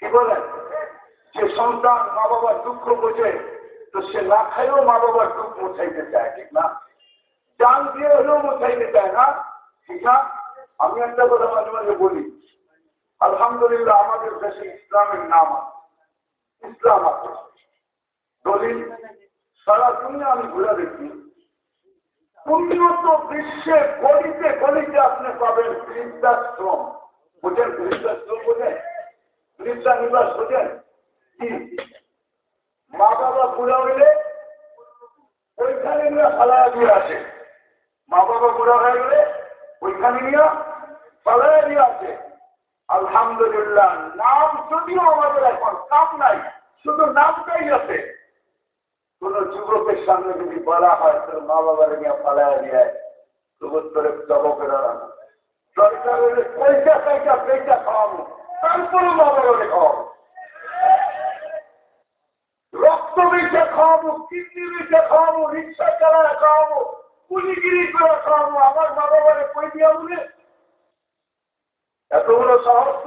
কি বলেন? যে সন্তান মা বাবার দুঃখ বোঝে, তো সে না খাইও মা বাবার দুঃখ মোছাইতে চায়, ঠিক না? জান দিয়ে হলেও মোছাইতে চায় না, ঠিক না? আমি একটা কথা মাঝে মাঝে বলি, আলহামদুলিল্লাহ আমাদের দেশে ইসলামের নাম আছে, ইসলাম আছে। দলিল, সারা দুনিয়া আমি ঘুরে দেখি। উন্নত বিশ্বে গলিতে গলিতে আপনি পাবেন বৃদ্ধাশ্রম। বোঝেন বৃদ্ধাশ্রম বোঝেন? বৃদ্ধা নিবাস বোঝেন? মা বাবা বুড়া হইলে ওইখানে নিয়ে ফালায়া দিয়ে আসে। মা বাবা বুড়া হয়ে গেলে ওইখানে নিয়ে ফালায়া দিয়ে আসে। আলহামদুলিল্লাহ, নাম যদিও আমাদের এখন কাম নাই, শুধু নামটাই আছে। কোন যুবকের সামনে যদি বলা হয়, তোর মা বাবার নিয়ে পালায় নিয়ে যুবক করে জবকের সরকার পয়সা পয়সা পয়সা খাওয়াবো। তারপরে মা বাবাকে খাওয়াবো। রক্ত বেচা খাওয়াবো কিডনি বেচে খাওয়াবো রিক্সা চালায় খাওয়াবো, কুলিগিরি করে খাওয়াবো, আমার মা বাবারে কই দিয়া বলে এত বড় সাহস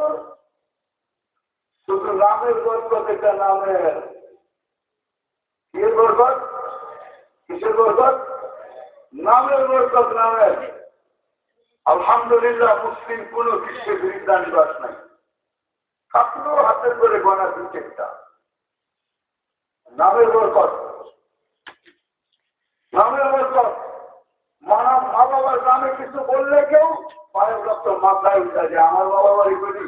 শুধু নামের বরকত এটা নামের। কিসের বরকত কিসের বরকত নামের বরকত নামের। আলহামদুলিল্লাহ মুসলিম কোন বিশ্বে বিরুদ্ধা নিবাস নাই। থাকলেও হাতের করে গণা দু চেষ্টা নামের বরকত নামের বরকত মানা মা বাবার নামে কিছু বললে কেউ পায়ের রক্ত মাথায় উঠা যায় আমার বাবা বাড়ি করি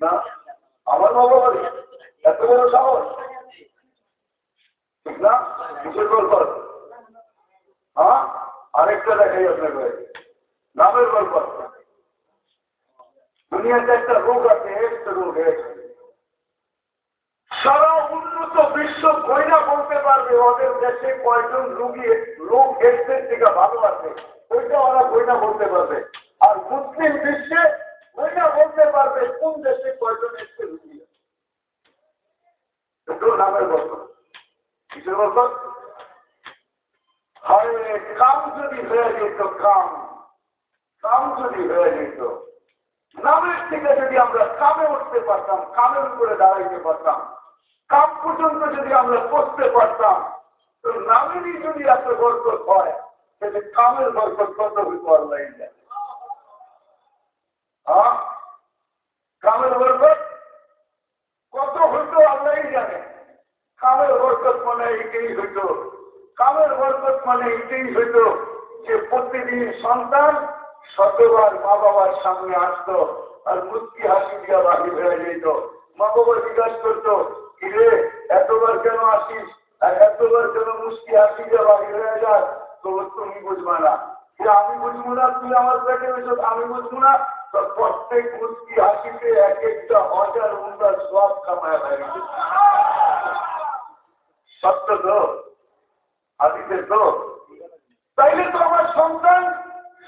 না আমার বাবা বাড়ি এত বড় সাহস ঠিক না কিসের বরকত হ্যাঁ আরেকটা দেখাই আপনাকে নামের বরকত দুনিয়াতে একটা রোগ আছে একটা রোগ সারা উন্নত বিশ্ব কইনা বলতে পারবে, ওদের দেশে কয়জন রুগী লোক এসদের থেকে ভালো আছে, ওইটা ওরা কইনা বলতে পারবে। আর মুসলিম বিশ্বে কইনা বলতে পারবে কোন দেশে কয়জন এসছে রুগী। কাম যদি হয়ে যেত, কাম। কাম যদি হয়ে যেত নামের থেকে যদি আমরা কামে উঠতে পারতাম, কামের উপরে দাঁড়াইতে পারতাম, কাম পর্যন্ত যদি আমরা করতে পারতাম, তো নামেরই যদি এত বরকত হয়, তাহলে কামের বরকত কত হইত হ্যাঁ কামের বরকত কত হইত আল্লাহ জানে। কামের বরকত মানে এইটাই হইত। কামের বরকত মানে এটাই হইত যে প্রতিদিন সন্তান শতবার মা বাবার সামনে আসতো আর মুক্তি হাসি দিয়া বাহির হয়ে যেত। মা বাবা জিজ্ঞাস করতো, কিরে, এতবার কেন আসিস? আর এতবার কেন মুষ্টি হাসি দিয়া বাহির হয়ে যাস? তো তুমি বুঝবা না। আমি বুঝব না? তুই আমার পেটে এসো আমি বুঝব না? তো প্রত্যেক মুষ্টি হাসিতে এক একটা হাজার উন্দার সব কামায় হয়ে গেছে সত্য তো? হাদিসের তো? তাইলে তো আমার সন্তান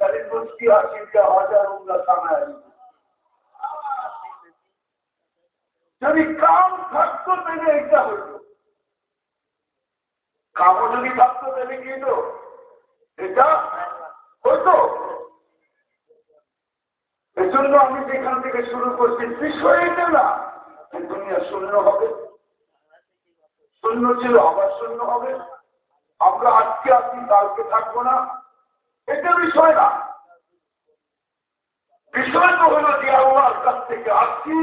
তাহলে হাসি দিয়ে হাজার উমরা কামায় যদি কাম থাকতো তাহলে এটা হইত। কামও যদি থাকতো তাহলে কি এটা হইতো। এজন্য আমি যেখান থেকে শুরু করছি বিষয় না। দুনিয়া শূন্য হবে। শূন্য ছিল, আবার শূন্য হবে। আমরা আজকে আসি কালকে থাকব না। এটা বিষয় না। বিষয় তো হলো যে আল্লাহর কাছ থেকে আসছি,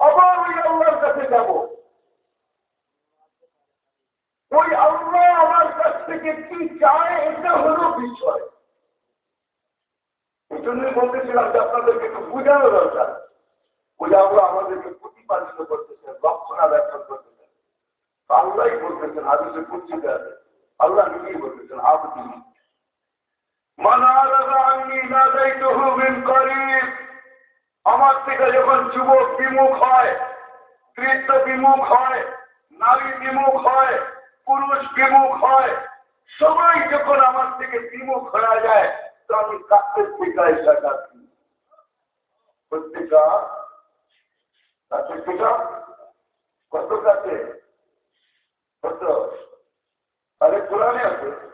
আবার ওই আল্লাহর কাছে যাব। ওই আল্লাহ আমার কাছ থেকে কি চায়, এটা হলো বিষয়। এই জন্যই বলতেছিলাম যে আপনাদেরকে একটু বোঝানো দরকার। ওই আল্লাহ আমাদেরকে প্রতিপালিত করতেছেন লক্ষণা ব্যাখ্যা করতেছেন। আল্লাহ বলতেছেন, হাদিসে কুচ্ছিতে আছে আল্লাহ নিজেই বলতেছেন আপনি আমার থেকে যখন যুবক বিমুখ হয়, বৃদ্ধ বিমুখ হয়, নারী বিমুখ হয়, পুরুষ বিমুখ হয়, সবাই যখন আমার থেকে বিমুখ হয়ে যায় তো আমি কাছের টিকায় সাজাচ্ছি পত্রিকা কাছের টিকা কত কাছে কত? আরে কোরআনে আছে।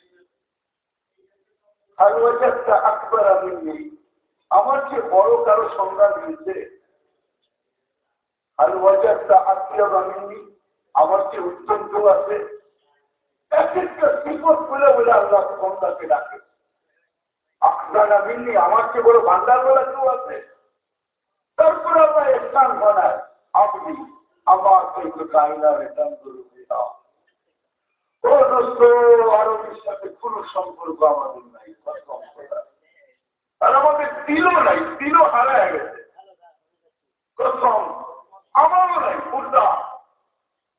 আল ওয়াজাদ আকবর মিন্নি আমার চেয়ে বড় কারও সন্ধান মিলছে আমার চেয়ে উত্তম আছে, এক একটা সিপত বলে বলে আল্লাহ বন্দাকে ডাকে। আপনারা মিলনি আমার চেয়ে বড় ভান্ডার বলে কেউ আছে। তারপরে আমরা স্থান বানায়, আপনি আমার কিন্তু কাহিনা রিটার্ন করে ও দোস্ত আরবের সাথে কোন সম্পর্ক আমাদের নাই আর আমাদের দিলও নাই, দিলও হারায় গেছে। প্রথম, আমারও নাই পূর্ণা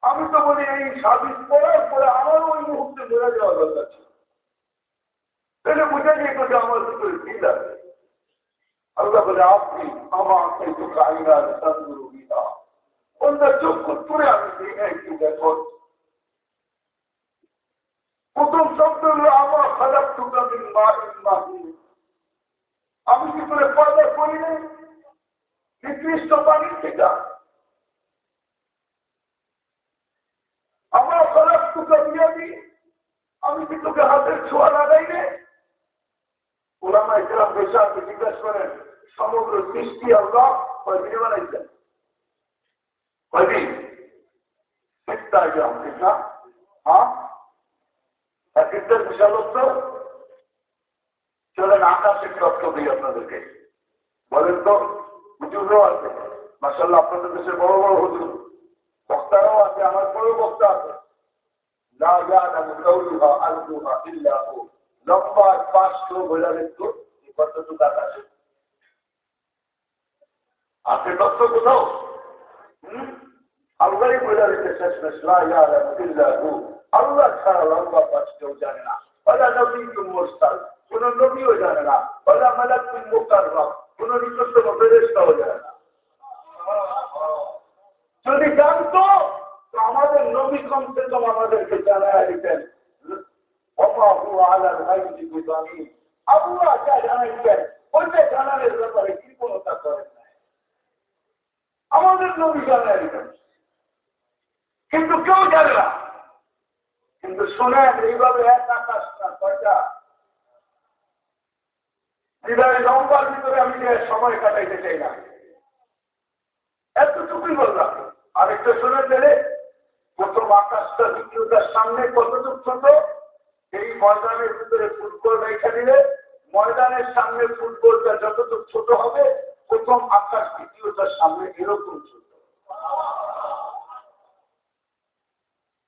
আমি তো বলি, এই সাবিস পড়ার পরে আমারও ওই মুহূর্তে বেড়ে যাওয়া দরকার ছিল। তাহলে বুঝে যেত আমার ভিতরে দিল আছে। আল্লাহ বলে, আপনি আমার কিন্তু কাহিনার তন্দুরুবিদা অন্য চক্ষু তুলে আমি দিই একটু দেখো। প্রথম শব্দ হলো, আমার খারাপ টুকরা দিন আমি কি করে পর্দা করি নাই পানি থেকে আমার খারাপ টুকরা দিয়ে দিই আমি কি তোকে হাতের ছোঁয়া লাগাই রে ওরামা ইসলাম বেশাকে জিজ্ঞাসা করেন, সমগ্র সৃষ্টি আল্লাহ কয়দিনে একের বিশালত্ব, চলেন আকাশের তত্ত্ব দিই আপনাদেরকে। বলেন তো, হুজুরও আছে। মাসাল্লাহ আপনাদের দেশে বড় বড় হুজুর। বক্তারাও আছে, আমার বড় বক্তা আছে। লম্বা পাঁচশো বোঝা দেখতো কতটুকু আকাশে আছে তত্ত্ব কোথাও? আল্লাহই বোঝা দিতে শেষ শেষ আল্লাহ ছাড়া লম্বা পাঁচ কেউ জানে না। ওলা নবী মোস্তাল কোন নবীও জানে না। ওলা মালাক মুক্তার কোন নিকটতম ফেরেস্তাও জানে না। যদি জানতো আমাদের নবী কমসে কম আমাদেরকে জানায় দিতেন। আল্লাহ যা জানাইছেন, ওইটা জানানোর ব্যাপারে কৃপণতা করেন আমাদের নবী জানায় দিতেন। কিন্তু কেউ জানে না। কিন্তু শোনেন, এইভাবে এক আকাশ না কয়টা হৃদয় লম্বার ভিতরে আমি সময় কাটাইতে চাই না। এতটুকুই বললাম। আরেকটা শুনে গেলে প্রথম আকাশটা, দ্বিতীয়টার সামনে কতটুক ছোট, এই ময়দানের ভিতরে ফুটবল রেখে দিলে, ময়দানের সামনে ফুটবলটা যতটুক ছোট হবে, প্রথম আকাশ, দ্বিতীয়টার সামনে এরকম ছোট।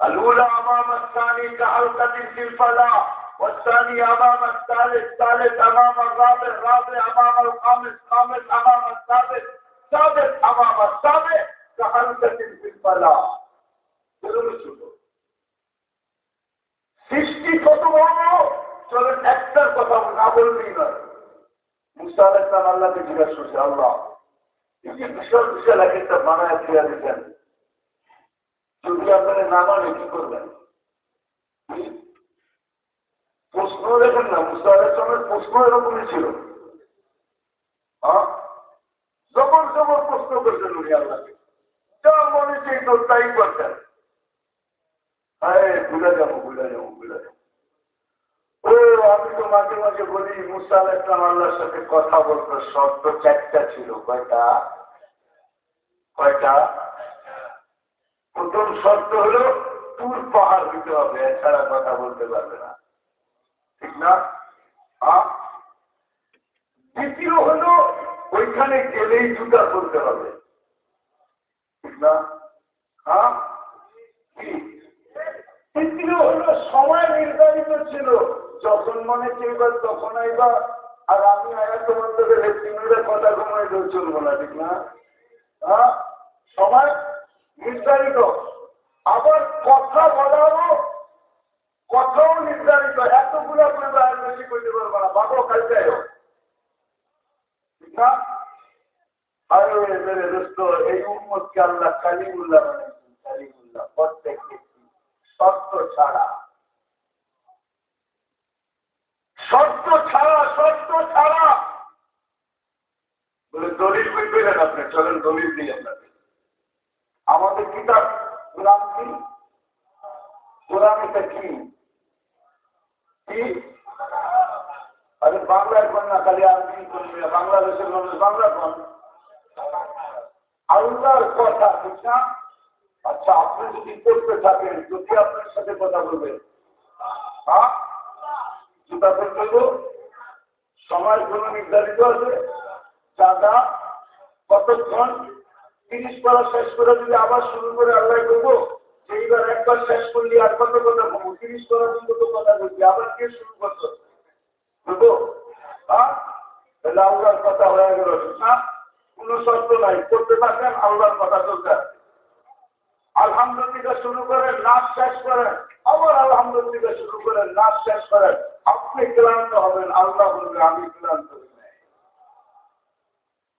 الأولى أمام الثاني كحلقة في الفلاة والثاني أمام الثالث الثالث أمام الرابع الرابع أمام الخامس الخامس أمام السابع السادس أمام السابع كحلقة في الفلاة সৃষ্টি কত বড় চলেন একটার কথা না বললেই নয় মুসা আলাইসলাম আল্লাহকে জিজ্ঞাসা করছে আল্লাহ এই যে বিশাল বিশাল এক একটা বানায় ফিরা দিতেন যদি আপনারা না মানে কি করবেন প্রশ্ন দেখেন না মুসা আলাইসলামের প্রশ্ন এরকমই ছিল। জবর জবর প্রশ্ন করছেন উনি আল্লাহকে। যা মনে চাই তো তাই ও, আমি তো মাঝে মাঝে বলি মুসা আলাইসলাম আল্লাহর সাথে কথা বলতো শর্ত চারটা ছিল। কয়টা? কয়টা? প্রথম শর্ত হলো তুর পাহাড় দিতে হবে, এছাড়া কথা বলতে পারবে না। ঠিক না? দ্বিতীয় হলো ওইখানে গেলেই জুতা করতে হবে। ঠিক না? তৃতীয় হলো সময় নির্ধারিত ছিল। যখন মনে চাইবার তখন আইবা, আর আমি গেলে তিনটা কথা ঘুমাই চলবো না ঠিক না? সময় নির্ধারিত। আবার কথা বলারও, কথাও নির্ধারিত। এতগুলো আর বেশি করতে পারব না। বাবাও কালকে ঠিক না? প্রত্যেক ছাড়া। ছাড়া ছাড়া। বলে আপনি? চলেন দলিল দিই আপনাকে। আমাদের কিতাব, কোরআন কি? কোরআন এটা কি? আরে কন্যা খালি করবে? বাংলাদেশের মানুষ বাংলা কন আল্লাহর কথা, ঠিক না? আচ্ছা আপনি যদি করতে থাকেন, যদি আপনার সাথে কথা বলবেন হ্যাঁ জুতা দেবো সময় কোনো নির্ধারিত আছে? চাঁদা? কতক্ষণ? তিরিশ পারা শেষ করে যদি আবার শুরু করে আল্লাহ করব এইবার একবার শেষ করলি আর কত কথা বলব? তিরিশ পারা পর্যন্ত কথা বলছি আবার কে শুরু করছ? বুঝব তাহলে আল্লাহর কথা হয়ে গেল কোনো শর্ত নাই। করতে পারছেন আল্লাহর কথা চলতে আলহামদুলিল্লাহ শুরু করেন নাচ শেষ করেন। আবার আলহামদুলিল্লাহ শুরু করেন নাচ শেষ করেন। আপনি ক্লান্ত হবেন, আল্লাহ বলবে, আমি ক্লান্ত হই নাই।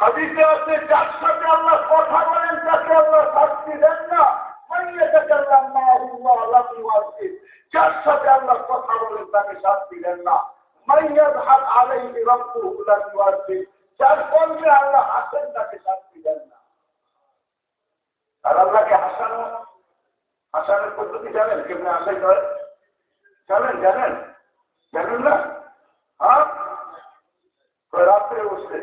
হাদিসে আছে, যার সাথে আল্লাহ কথা বলেন, তাকে আল্লাহ শাস্তি দেন না। মাইয়াতাকাল্লাম মা'আল্লাহ লাম ইউআযিব যার সাথে আল্লাহ কথা বলেন, তাকে শাস্তি দেন না। মাইয়াযহাব আলাইহি রাব্বুহু লাম ইউআযিব যার কর্মে আল্লাহ হাসেন, তাকে শাস্তি দেন না। আর আল্লাহকে হাসানো, হাসানোর পদ্ধতি জানেন? কেমনি হাসাই হয়? জানেন জানেন? জানেন না? হ্যাঁ? ওই রাত্রে বসে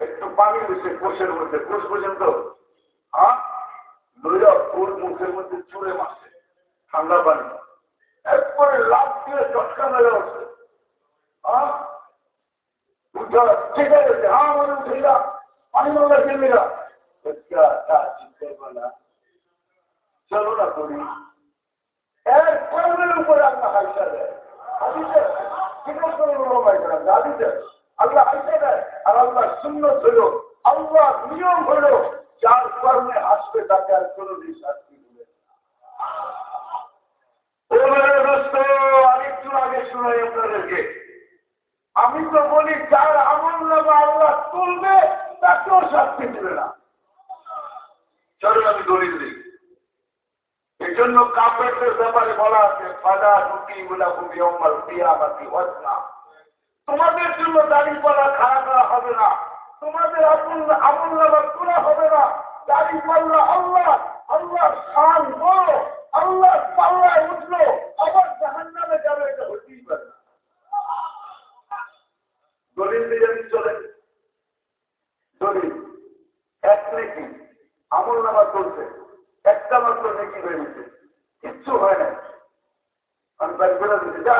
একটু পানি দিছে কোষের মধ্যে, কোষ পর্যন্ত হ্যাঁ লইয়া ওর মুখের মধ্যে চুড়ে মাসে ঠান্ডা পানি। একবারে লাভ দিয়ে চটকা মেরে আসছে চলো না করি। এক কর্মের উপরে আল্লাহ হাইসা দেয়। হাদিসে জিজ্ঞেস করে বলো ভাই হাদিসে আল্লাহ হাইসা দেয় আর আল্লাহ শূন্য ছিল আল্লাহ নিয়ম হলো যার কর্মে আসবে তাকে আর কোনো শাস্তি দিবে আরেকটু আগে শোনাই আপনাদেরকে আমি তো তুলবে, তাকেও শাস্তি দিবে না। চলুন, আমি দলিল দিই। এই জন্য কাপড়ের ব্যাপারে বলা আছে ফাদা রুটি গুলা ভূমি অম্মাল পিয়াবাতি অজনা তোমাদের জন্য দাড়ি পালা খাড়া করা হবে না। তোমাদের আপন আমল নামা তোলা হবে না। দাড়ি পাল্লা আল্লাহ আল্লাহ শান বড় আল্লাহ পাল্লায় উঠল, আবার জাহান নামে যাবে, এটা হতেই পারে না। দলিল দিয়ে চলে দলিল, এক নাকি আমল নামা চলছে। একটা মাত্র নেকি বেরিয়েছে কিচ্ছু হয় না। যা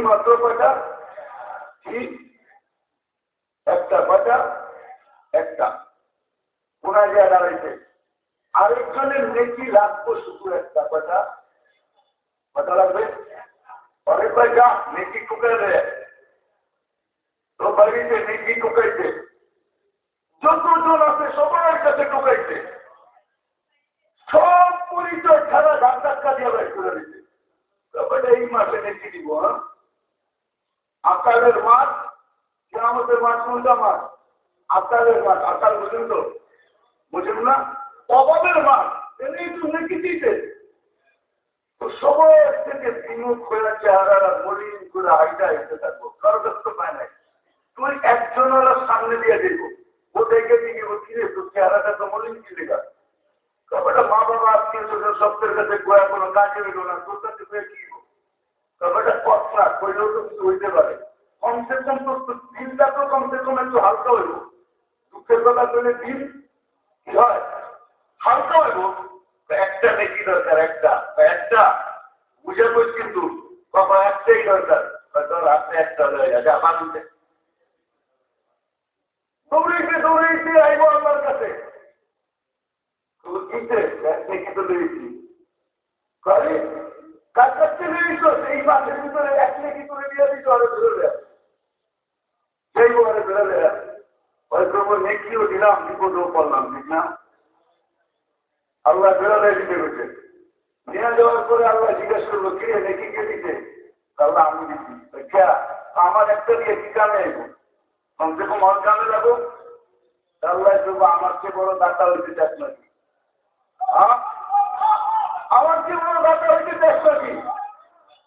মাত্র একটা কয়টা? একটা। কোনায় গিয়ে দাঁড়াইছে। আরেকজনের নেকি লাগবো শুধু একটা কয়টা? কয়টা লাগবে? অনেক কয়টা? নেকি টুকে দেয় বাড়িতে নেকি টুকাইছে যতজন আছে সবার কাছে টুকাইছে সব পরিচয় ছাড়া ধাক্কা দিয়ে বের করে তারপরে এই মাসে নেকি দিব হ্যাঁ? আকালের মাছ আমাদের মাছ কোনটা মাছ আকালের মাছ আকাল বুঝুন তো? বুঝুন না? অভাবের মাছ এমনি একটু নেকি দিতে তো সবার থেকে বিমুখ করে চেহারা মলিন করে হাইটা হাইতে থাকব, কারও কাছে তো পায় নাই। তুই একজন হলো সামনে দিয়ে দিব ও দেখে দিকে ও তোর চেহারাটা তো মলিন কি লেখা? কবেটা মা বাবা আত্মীয় স্বজন সবদের কাছে গোয়া কোনো কাজে হইল না, তোর কাছে গোয়া কি কবেটা কথা কইলেও তো কিছু হইতে পারে। কমসে কম তো দিনটা তো কমসে কম একটু হালকা হইব। দুঃখের কথা দিন, কি হয়? হালকা হইব। একটা দরকার, একটা একটা। বুঝে বই কিন্তু বাবা একটাই দরকার। তোর হাতে একটা হয়ে যা বাঁধতে দৌড়েছে দৌড়েছে আইব আল্লাহর কাছে। ভিতরে দিয়ে। ওই আল্লাহ দিতে গেছে নিয়ে যাওয়ার পরে আল্লাহ জিজ্ঞেস করব কে? নেকি কে দিতে আল্লাহ, আমি দিচ্ছি আমার একটা দিয়ে কি কমসে কম আমার কামে যাবো আল্লাহ করবো আমার চেয়ে বড় দাতা হইতে চাস নাকি আমার চেয়ে বড় দাতা হইতে চাস নাকি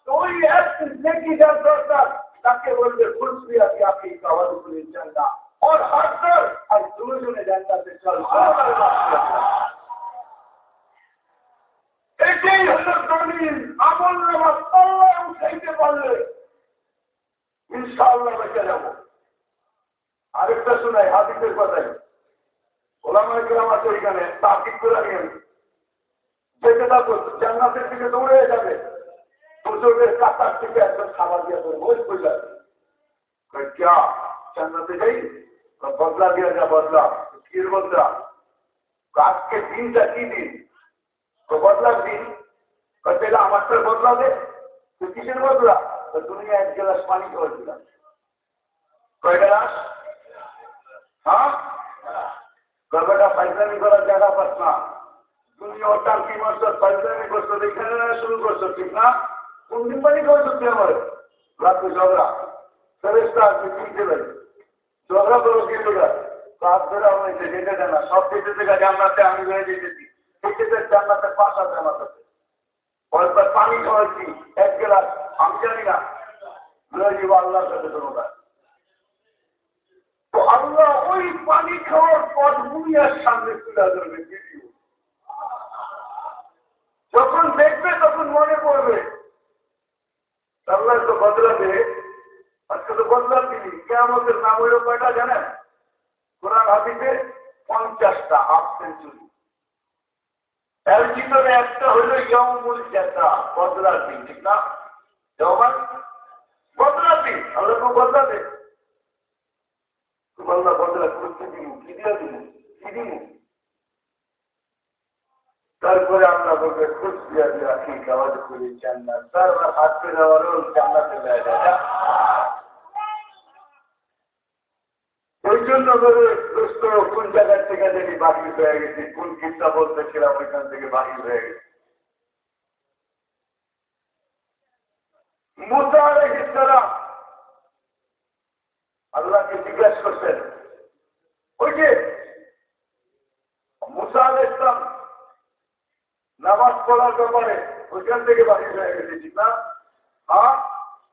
ওই এক নেকি যার দরকার তাকে বলবে খুশি আছি আপনি কাবার উপরে জানলা और हर कर আর দুজনে জানতাতে চল এটাই হলো দলিল আমল নামা তল্লায় উঠাইতে পারলে ইনশাআল্লাহ বেঁচে যাবো আরেকটা শোনাই, হাদিসের কথাই। গ্রাম আছে ওইখানে তাকিব করে নিয়ে যেতে থাকো জান্নাতের দিকে দৌড়ে যাবে। দুজনের কাতার থেকে একজন খাবার দিয়ে দেবো ওই বুঝা क्या জান্নাতে যাই বদলা দিয়ে যা, বদলা। কির বদলা? আজকে দিনটা কি দিন? তো বদলার দিন। তাহলে আমারটা বদলাবে তো কিসের বদলা? দুনিয়া এক গ্লাস পানি খাওয়াছিলাম কয় গ্লাস? হ্যাঁ? গর্বটা পাইজানি করার জায়গা পাস না। তুমি ওটার কি মাস্টার পাইজানি করছ, এখানে শুরু করছ, ঠিক না? কোন দিন পানি খাওয়াছো তুই আমার? রাত্রে ঝগড়া। ফেরেস্তা আছে কিনতে পারি ঝগড়া করো কিন্তু কাজ ধরে আমার যেতে দেয় না। সব যেতে থেকে জান্নাতে আমি হয়ে যেতেছি। সেক্ষেত্রে জান্নাতের পাশ আছে আমার কাছে। কয়েকবার পানি খাওয়াচ্ছি, এক গ্লাস। আমি জানি না। আল্লাহর কাছে তো আল্লাহ ওই পানি খাওয়ার পর দুনিয়ার সামনে তুলে ধরবে যখন দেখবে, তখন মনে পড়বে আল্লাহ তো বদলাবে। আজকে তো বদলার দিনি কেমতের নাম হইল কয়টা জানেন? কোরআন হাবিতে পঞ্চাশটা, হাফ সেঞ্চুরি। এর একটা হইল ইয়মুল চেতা বদলার দিন, ঠিক না? বদলার দিন। আল্লাহ তো বদলাবে। আল্লাহ বদলা করতে দিব কি দিয়ে দিব কি দিব তারপরে আমরা বলবে খুশ দিয়া দিয়ে রাখি খাওয়াতে করি জান্নাত তারপর হাত পেরে দেওয়ারও জান্নাতে দেয় যায় ওই জন্য করে দোস্ত কোন জায়গার থেকে দেখি বাকি হয়ে গেছি কোন কিস্তা বলতেছিলাম ওইখান থেকে বাকি হয়ে গেছি মুসা আলহিসাম আল্লাহকে জিজ্ঞাসা করছেন, ওই যে মুসা আল ইসলাম নামাজ পড়ার ব্যাপারে ওইখান থেকে বাকি হয়ে গেছে না? হ্যাঁ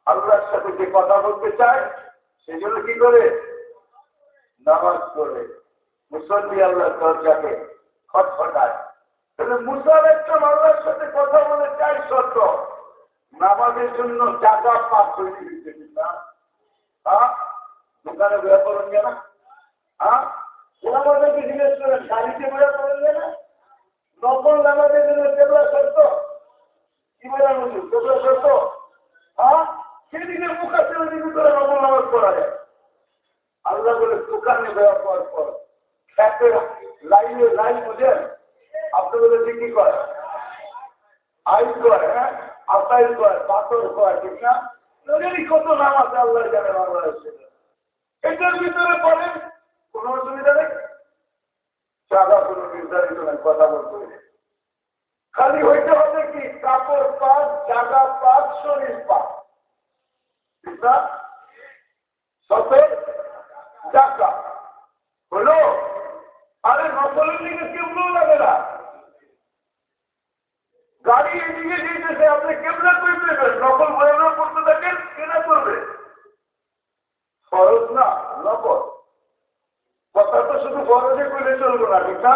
আল্লাহর সাথে যে কথা বলতে চায় সেজন্য কি করে? নামাজ পড়ে, মুসল্লি আল্লাহ দরজাকে খটখটায় তাহলে মুসাল একটা আল্লাহর সাথে কথা বলে চাই সত্য নামাজের জন্য টাকা পাস করে দিচ্ছে না? দোকানে বেড়া করেন না হ্যাঁ ওনাদেরকে জিজ্ঞেস করেন গাড়িতে বেড়া করেন না নকল নামাজের জন্য কেবলা সত্য? কি বলেন কেবলা সত্য? হ্যাঁ সেদিকে মুখ আছে ওইদিকে করে নকল নামাজ পড়া যায় আল্লাহ বলে, দোকানে কি করে? করে করে করে কত নাম আছে, আল্লাহ জানে বাংলাদেশে এটার ভিতরে বলেন কোন অসুবিধা নেই। চাঁদা কোনো নির্ধারিত নাই, কথা বলতে। খালি হইতে হবে কি? কাপড় পাক জাগা পাক শরীর পাক হলো? আরে নকলের দিকে কেমন লাগে না। গাড়ি এদিকে যেতেছে, আপনি কেমনা করবেন নকল বয়ানো করতে থাকেন, কেনা করবে? খরচ না নকল কথা তো শুধু খরচে করলে চলবো না, ঠিক না?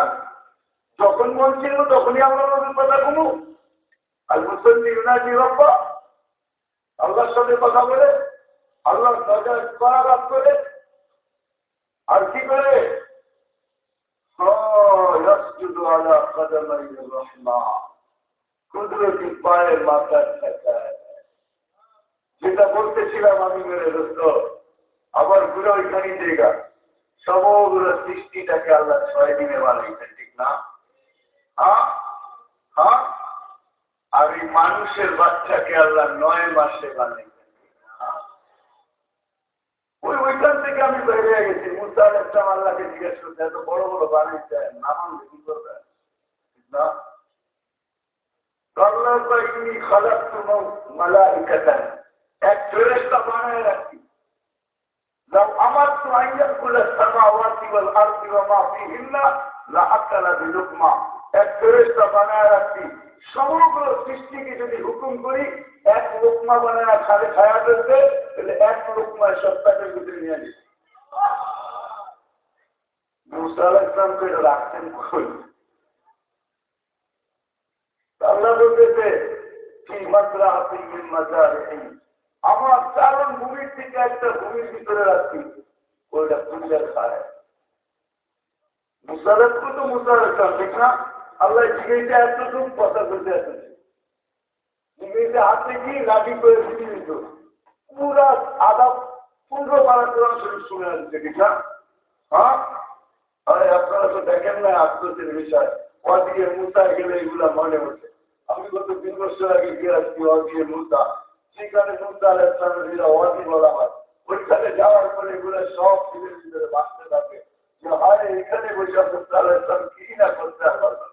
যখন মন ছিল তখনই আমরা নতুন কথা কোনো আর মুসল্লি ইউনাইটি রব্বা আল্লাহর সাথে কথা বলে, আল্লাহর নজর করাঘাত করে, আর কি করে? মাথার যেটা বলতেছিলাম আমি মেরে, দোস্ত। আবার ঘুরে ওইখানে জায়গা। সমগ্র সৃষ্টিটাকে আল্লাহ ছয় দিনে বানাইছেন, ঠিক না? আর এই মানুষের বাচ্চাকে আল্লাহ নয় মাসে বানাইছেন ওই ওইখান থেকে আমি বেরিয়ে গেছি। মুস্তাদ ইসলাম আল্লাহকে জিজ্ঞেস করতে এত বড় বড় বানাইছে নামান কি করবে না? আল্লাহ খালাক মালাইকাতান। এক ফেরেস্তা বানায় রাখি আমার তো আইয়ান করলে সামাওয়াতি ওয়াল আরদি ওয়া মা ফিহিন্না এক ফেরেশতা বানায় রাখছি। সমগ্র সৃষ্টিকে যদি হুকুম করি, এক লোকমা বানায় খালি খায়া ফেলতে, তাহলে এক লোকমায় সত্তাকে ভিতরে নিয়ে নিচ্ছে মুসাল কই আল্লাহ বলতেছে কি মাত্রা আপনি মাত্রা আমার চারণ ভূমির থেকে একটা ভূমির ভিতরে রাখছি ওইটা পুঞ্জার খায় মুসারতকে তো মুসারত ঠিক না? আল্লাহ জিজ্ঞেসে এতটুকু কথা বলতে এসেছে। জিজ্ঞেসে হাতে কি লাঠি করে ফিরে দিত পুরা আদা পনেরো বারো কোরআন শরীফ শুনে আসছে, ঠিক না? হ্যাঁ? আরে আপনারা তো দেখেন না আত্মীয় বিষয়। অদিয়ে মুসায় গেলে এগুলা মনে হচ্ছে। আমি গত তিন বছর আগে গিয়ে আসছি অদিয়ে মুসা। সেখানে মুসা আলাইসলামের বলা হয়, ওইখানে যাওয়ার পরে এগুলো সব দিনের ভিতরে বাঁচতে থাকে। যে হয় এখানে বসে মুসা কি না করতে পারবে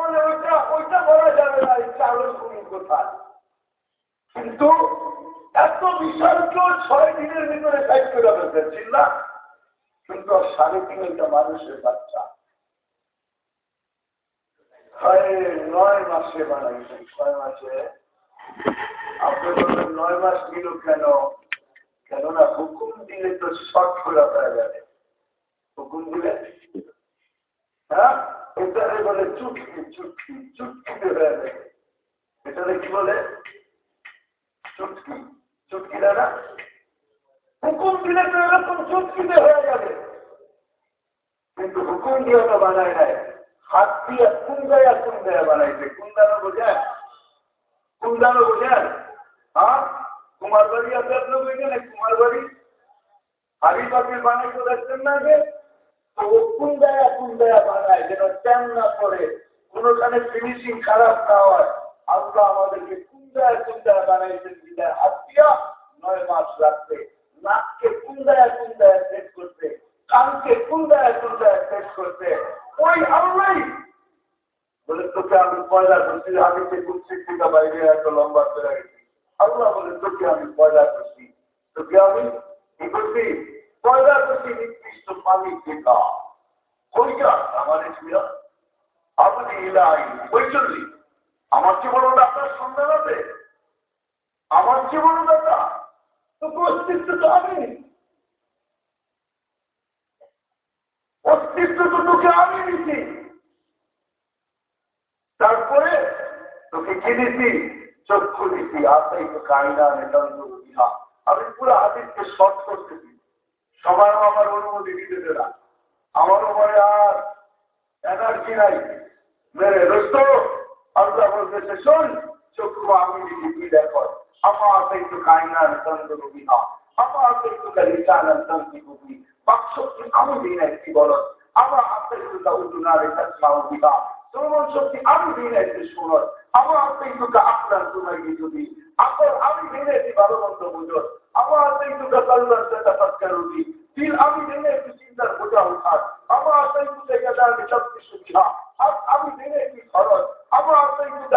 বলে ওইটা ওইটা বলা যাবে না কিন্তু এত বিশাল কেউ ছয় দিনের কিন্তু সাড়ে তিন একটা মানুষের বাচ্চা। নয় মাসে বানাইছেন ছয় মাসে। নয় মাস দিল কেন? কেননা হুকুম দিলে তো শর্ট করে পাওয়া যাবে। হুকুম দিলে? হ্যাঁ? এটারে বলে চুটকি চুটকি চুটকিতে হয়ে যাবে। এটারে কি বলে? চুটকি চুটকি দাদা হুকুম দিলে তো এরকম চুটকিতে হয়ে যাবে। কিন্তু হুকুম দিয়ে তো বানায় নাই। হাত দিয়ে কুন্দায়া কুন্দায়া বানাইছে। কুন্দানো বোঝেন? কুন্দানো বোঝেন? হ্যাঁ? কুমার বাড়ি আছে আপনার বুঝেন কুমার বাড়ি? হাড়ি পাখির বানাইতে দেখছেন না যে? বানায়, যেন ট্যান না করে কোনোখানে ফিনিশিং খারাপ না হয়। আল্লাহ আমাদেরকে কুন্দায়া কুন্দায়া বানাইছেন বিদায়। হাত দিয়া নয় মাস রাখতে নাককে কুন্দায়া কুন্দায়া সেট করতে। কানকে কুন্দায়া কুন্দায়া সেট করতে ওই আল্লাহ বলে, তোকে আমি পয়দা করছি আমি সে কুচ্ছির থেকে বাইরে এত লম্বা করে গেছি। আল্লাহ বলে, তোকে আমি পয়দা করছি তোকে আমি কি করছি? পয়দা করছি নির্দিষ্ট পানি টেকা ওইটা আমার ছিল আপনি ইলাই ওই চল্লি আমার বড় ডাক্তার সন্ধান আছে আমার বড় ডাক্তার তোকে অস্তিত্ব তো আমি। অস্তিত্ব তো তোকে আমি দিছি। তারপরে তোকে কি দিছি? চক্ষু দিছি। আসাই তো কাহিনা নিতান্ত দিহা আমি পুরো হাতিকে শর্ট করতেছি সবার আমার অনুমতি দিতে না। আমার উপরে আর এনার্জি নাই। মেরে দোস্ত, আল্লাহ বলতেছে, শোন, চক্ষু আমি দিছি, তুই দেখো। আমার একটু কাহিনা নিতান্ত দিহা নিতান্ত বুদ্ধি আমি একটি বল? আমার হাতে দুটা উজুনার এটা দিবা শ্রবণ আমি আমার দুটা আপনার আপনার আমি একটি ভালো মন্দ আমি চিন্তার বোঝা উঠার? আমার গেদা আমি সব কিছু বিহা। আমি দিই না খরচ? আমার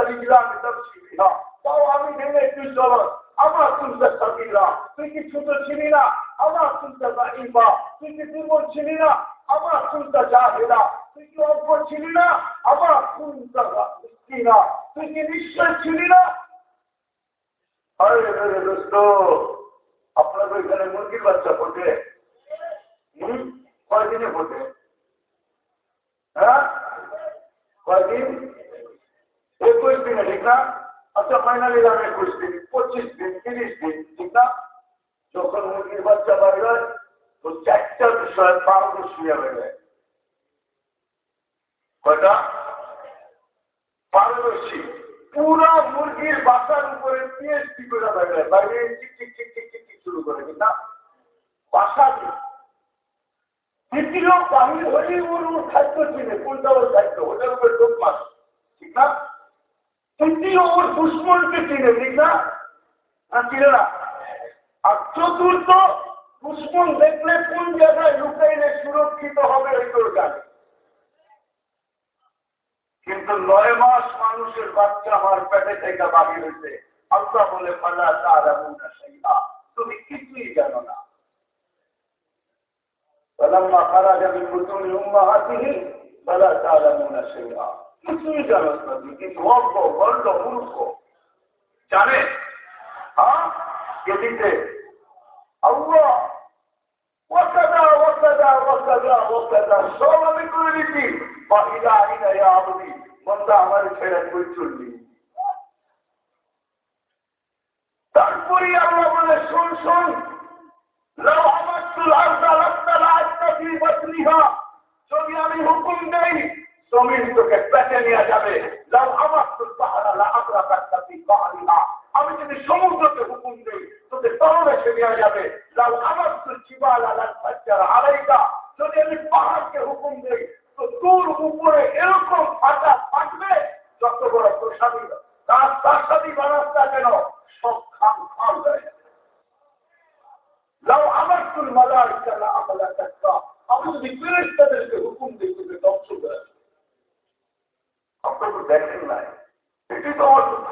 লিগলা আমি সব বিহা। তাও আমি দিই না একটি চলন আমার শুনতে সাকিরা তুই কি ছোট ছিলি না? আমার শুনতে ইবা তুই কি দুর্বল ছিলি না? আমার শুনতে জাহেরা তুই কি অজ্ঞ ছিলি না? আমার শুনতে না, তুই কি নিশ্চয় ছিলি না? আরে দোস্ত আপনাদের এখানে মুরগির বাচ্চা ফোটে হম? কয়দিনে ফোটে হ্যাঁ? কয়দিন? একুশ দিনে, ঠিক না? আচ্ছা ফাইনালি দাম একুশ দিন পঁচিশ দিন তিরিশ দিন ঠিক না যখন মুরগির বাচ্চা বাড়বে তো চারটা বিষয় পারদর্শী হয়ে যায় কয়টা? পারদর্শী পুরা মুরগির বাসার উপরে পিএইচডি করে বাইরে বাইরে শুরু করে ঠিক না বাসা দ্বিতীয় বাহির হলেই ওর ওর খাদ্য চিনে কোনটা ওর খাদ্য? ওটার উপরে ঠিক না? তৃতীয় ওর দুশ্মনকে চিনে ঠিক না? না চিনে না আর চতুর্থ দুশ্মন দেখলে কোন জায়গায় লুকাইলে সুরক্ষিত হবে ওই তোর জানে কিন্তু নয় মাস মানুষের বাচ্চা আমার পেটে থেকে বাহির হয়েছে আল্লাহ বলে পাল্লা তার এমন তুমি কিছুই জানো না فلما خرج من بطون امهاته فلا تعلمون شيئا কিছুই জানো না তুমি কিন্তু অজ্ঞ বল্ড মূর্খ জানে হ্যাঁ কে দিতে আল্লাহ ওয়াকাদা ওয়াকাদা ওয়াকাদা ওয়াকাদা সব আমি করে দিচ্ছি বাহিরা আইনা ইয়া আবদি বন্দা আমার ছেড়ে কই চললি তারপরে আল্লাহ বলে শোন শোন لو عمدت الارض لابتلعت في بطنها যদি আমি হুকুম দেই জমিন তোকে পেটে নিয়ে যাবে লাউ আমার পাহাড়া লা আমরা কাটি পাহাড়িহা আমি যদি সমুদ্রকে হুকুম দিই, তোকে তরল নিয়ে যাবে। লাউ আমার জীবাল আলাল বাচ্চার আড়াইটা যদি আমি পাহাড়কে হুকুম দেই, তো তোর উপরে এরকম ফাটা ফাটবে যত বড় প্রসাদী। তার প্রাসাদী বানাসটা কেন সব খাম হয়ে যাবে। লাউ আমার তুল মালার খেলা আমলা টাকা আমি যদি ফেরেস্তাদেরকে হুকুম দিই, তোকে ধ্বংস করে আপনারা তো দেখেন নাই, এটি তো আমার দুঃখ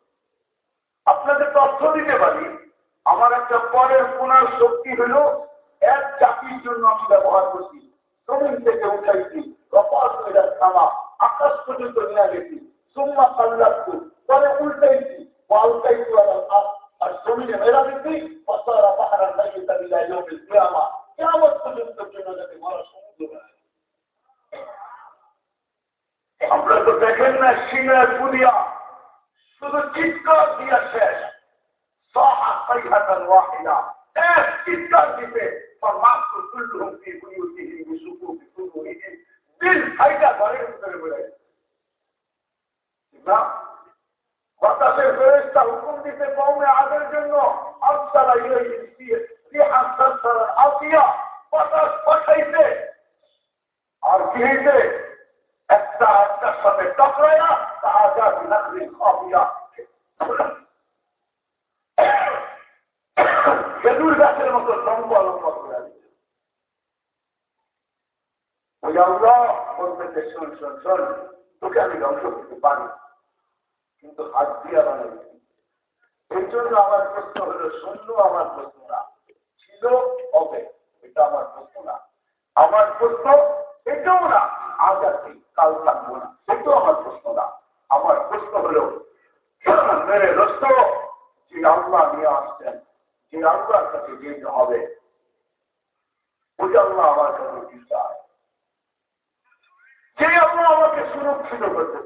আপনাদের তথ্য দিতে পারি। আমার একটা পরের কোনার শক্তি হলো এক জাতির জন্য আমি ব্যবহার করছি। জমিন থেকে উঠাইছি খামা আকাশ পর্যন্ত নিয়ে গেছি। সুম্মা কাল্লাচ্ছু পরে উল্টাইছি, পাল্টাইছি আর জমিনে মেরা দিচ্ছি আমরা তো দেখেন না, সিংহের পুদিয়া শুধু চিৎকার দিয়া শেষ। এক চিৎকার দিতে মাত্র তুল্লুম কি বুয়ুতিহি বিসুকু বিসুকুহিহি দিল ফাইটা ঘরের ভিতরে বেড়ে না বাতাসের ফেরেস্তা হুকুম দিতে কমে আগের জন্য আফসালা বাতাস পাঠাইছে। আর কি একটার সাথে টকরাইয়া তাজা নাকরি খাবিয়া খেজুর গাছের মতো লম্বা লম্বা করে এই জন্য আমার প্রশ্ন হলো, শূন্য আমার প্রশ্ন ছিল হবে, এটা আমার প্রশ্ন আমার প্রশ্ন এটাও না। আজ আছি কাল থাকব না। এটাও আমার প্রশ্ন না। আমার প্রশ্ন হলো, মেরে রস্ত যে আল্লাহ নিয়ে আসছেন, যে আল্লাহর কাছে যেতে হবে, ওই আল্লাহ আমার কাছে কি চায়? যে আল্লাহ আমাকে সুরক্ষিত করতে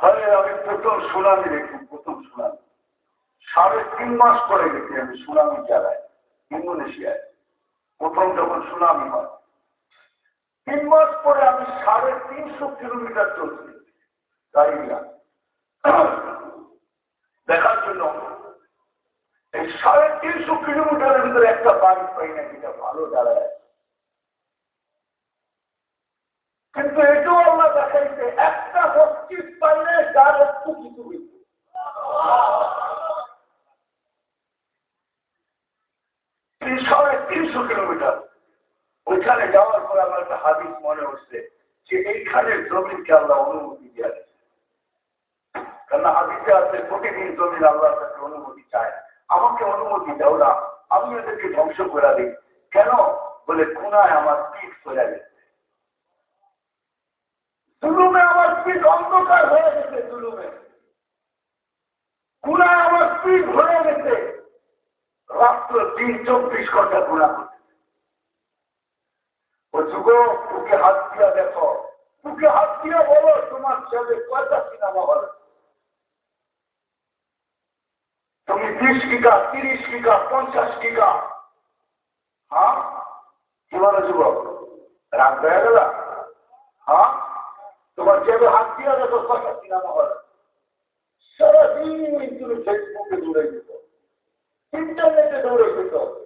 হ্যাঁ আমি প্রথম সুনামি দেখি, প্রথম সুনামি সাড়ে তিন মাস পরে গেছি আমি সুনামি জায়গায় ইন্দোনেশিয়ায়। প্রথম যখন সুনামি হয় তিন মাস পরে আমি সাড়ে তিনশো কিলোমিটার চলছি। গাড়ি দেখার জন্য। এই সাড়ে তিনশো কিলোমিটারের ভিতরে একটা বাড়ি পাই না, যেটা ভালো দাঁড়ায়। কিন্তু এটাও আমরা দেখাইছে, একটা মসজিদ পাইলে যার একটু কিছু সাড়ে তিনশো কিলোমিটার। ওইখানে যাওয়ার পর আমার একটা হাদিস মনে হচ্ছে যে এইখানের জমিনকে আল্লাহ অনুমতি দেওয়া গেছে কেননা হাদিসে আছে, প্রতিদিন জমিন আল্লাহর কাছে অনুমতি চায়। আমাকে অনুমতি দাও না, আমি ওদেরকে ধ্বংস করে দিই। কেন? বলে কোনায় আমার পিঠ চলে গেছে। জুলুমে আমার পিঠ অন্ধকার হয়ে গেছে, জুলুমে। কোনায় আমার পিঠ হয়ে গেছে। রাত্র তিন চব্বিশ ঘণ্টা ঘোরা করতে ও যুবক বুকে হাত দিয়া দেখো। বুকে হাত দিয়া বলো, তোমার ছেলে কয়টা সিনেমা হল? তুমি বিশ কিকা তিরিশ কিকা পঞ্চাশ কিকা হ্যাঁ? কি বলো যুবক? রাত হয়ে গেল? হ্যাঁ? তোমার ছেলে হাত দিয়া দেখো, কয়টা সিনেমা সারাদিন তুমি ফেসবুকে দৌড়ে দিত। ইন্টারনেটে দৌড়ে দিত।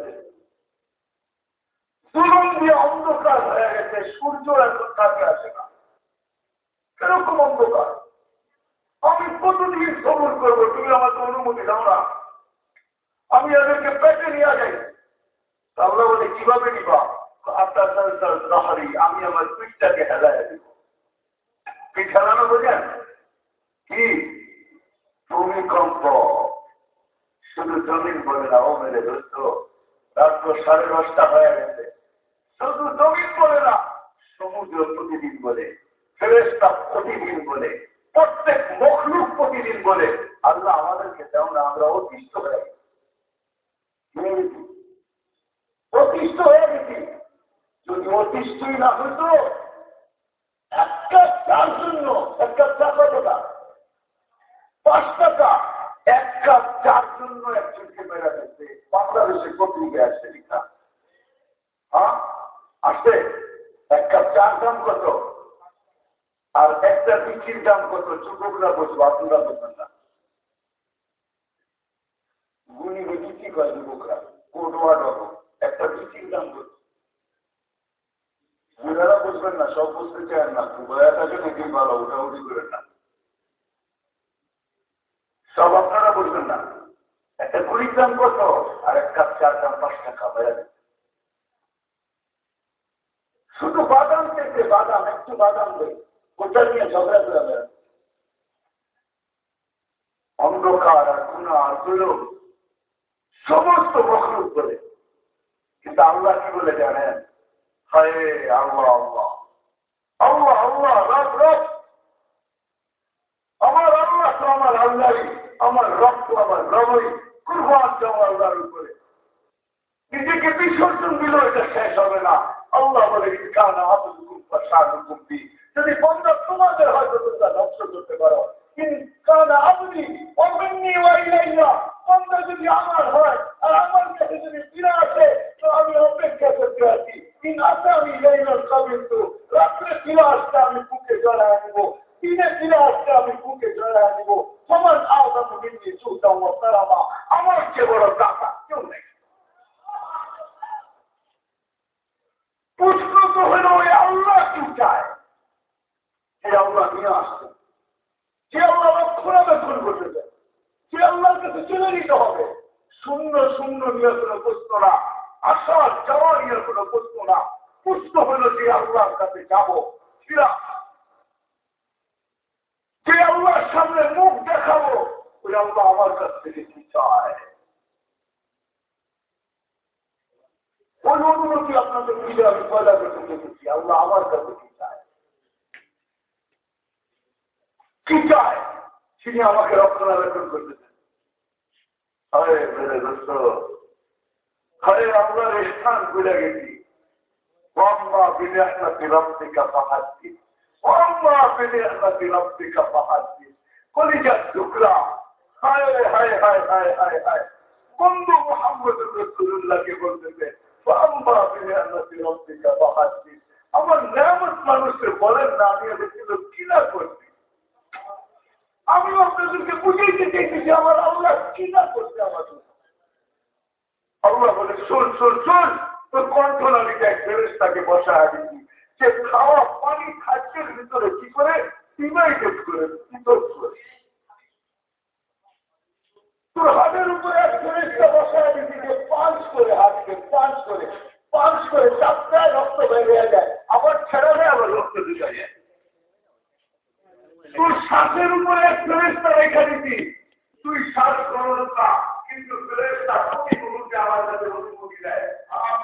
অন্ধকার হয়ে গেছে, সূর্য এখন আসে না। অন্ধকার। আমি সবর করব, তুমি আমাকে অনুমতি দাও না। আমি এদেরকে পেটে নিয়ে যাই। আল্লাহ বলে, কীভাবে নিবা? আপনার আমি আমার পিঠটাকে হেলায় দিব। পিঠ হেলানো বোঝেন? কি? ভূমিকম্প শুধু জমিন বলে না, ও মেরে দোস্ত রাত্র সাড়ে দশটা হয়ে গেছে। শুধু জমিন বলে না, সমুদ্র প্রতিদিন বলে ফেরেস্তা প্রতিদিন বলে, প্রত্যেক মখলুক প্রতিদিন বলে, আল্লাহ আমাদেরকে দেও না, আমরা অতিষ্ঠ হয়ে গেছি। অতিষ্ঠ হয়ে গেছি। যদি অতিষ্ঠই না হইতো, একটা চার জন্য একটা চা কতটা পাঁচ টাকা এক কাপ চার জন্য একজনকে মেরা গেছে বাংলাদেশে পত্রিকা আসছে আসছে এক কাপ চার দাম কত? আর একটা বিক্রির দাম কত? যুবকরা বসবো আপনারা বলবেন না। গুণি কি করে যুবকরা? কোটোয়া ডব একটা বিক্রির দাম কত? বুঝারা বুঝবেন না, সব বুঝতে চান না। বয়া থাকে নাকি ভালো ওটা উঠি করেন না। সব আপনারা বুঝবেন না। একটা কুড়ির দাম কত? আর এক কাপ চার দাম পাঁচ টাকা বেড়ে শুধু বাদাম থেকে বাদাম, একটু বাদাম দেয় ওটা নিয়ে ঝগড়া করে বেড়ান অন্ধকার আর গুণা আর সমস্ত মখলুক বলে কিন্তু আল্লাহ কি বলে জানেন? হায় আল্লাহ আল্লাহ। আল্লাহ আল্লাহ, রব রব। আমার আল্লাহ তো আমার আল্লাহই, আমার রক্ত আমার রবই। কুরবান যাও আল্লাহর উপরে। নিজেকে বিসর্জন দিল এটা শেষ হবে না। আল্লাহ বলে কানা আবুকুম ফাসানুকুম যদি বন্ধা তোমাদের হয়তো তোমরা ধ্বংস করতে পারো। কানা আবুদি অমিন্নি ওয়াইলাইয়া বন্ধা যদি আমার হয় আর আমার কাছে যদি ফিরে আসে, তো আমি অপেক্ষা করতে আছি। কিন আসে আমি লাইলার কাবিন্তু রাত্রে ফিরে আসতে আমি বুকে জড়ায় আনব। দিনে ফিরে আসতে আমি বুকে জড়ায় আনব। সমান আওতাম মিন্নি চুতাম তারামা আমার চেয়ে বড় টাকা কেউ নেই। প্রশ্ন তো হলো আল্লাহ কি চায় সে আল্লাহ, নিয়ে আসছে যে আল্লাহ রক্ষণাবেক্ষণ করতে চায় সে আল্লাহর কাছে চলে নিতে হবে। শূন্য শূন্য নিয়ে কোনো প্রশ্ন না। আশা যাওয়া নিয়ে কোনো প্রশ্ন না। প্রশ্ন হলো যে আল্লাহর কাছে যাব। ফিরা। যে আল্লাহর সামনে মুখ দেখাবো, ওই আল্লাহ আমার কাছ থেকে কি চায়? ওই অনুমতি আপনাদের মিলে আমি পয়দা করতে দেখেছি আল্লাহ আমার কাছে কি চায়? কি চায়? তিনি আমাকে রক্ষণাবেক্ষণ হায় বন্ধু মোহাম্মদ রসুল্লাহকে বলতেছে আমার নিয়ামত মানুষকে বলেন, না আমি এদের কিন্তু কিনা করছি? আমি আপনাদেরকে বুঝাইতে চাইতেছি আমার আল্লাহ কিনা করছে আমার আল্লাহ বলে, শোন শোন শোন, তোর কণ্ঠনালীতে এক ফেরেস্তাকে বসা দিচ্ছি যে খাওয়া পানি খাদ্যের ভিতরে কি করে? ইউনাইটেড করে পৃথক করে। তোর করে পাঁচ করে চারটায় রক্ত বেরিয়ে যায়, আবার ছেড়ে দেয় আবার রক্ত ঢুকে যায়। তুই শ্বাসের উপরে ফেরেস্তা রেখে দিতি। তুই শ্বাস করতা কিন্তু ফেরেস্তা প্রতি মুহূর্তে আমার কাছে অনুমতি দেয়। আমার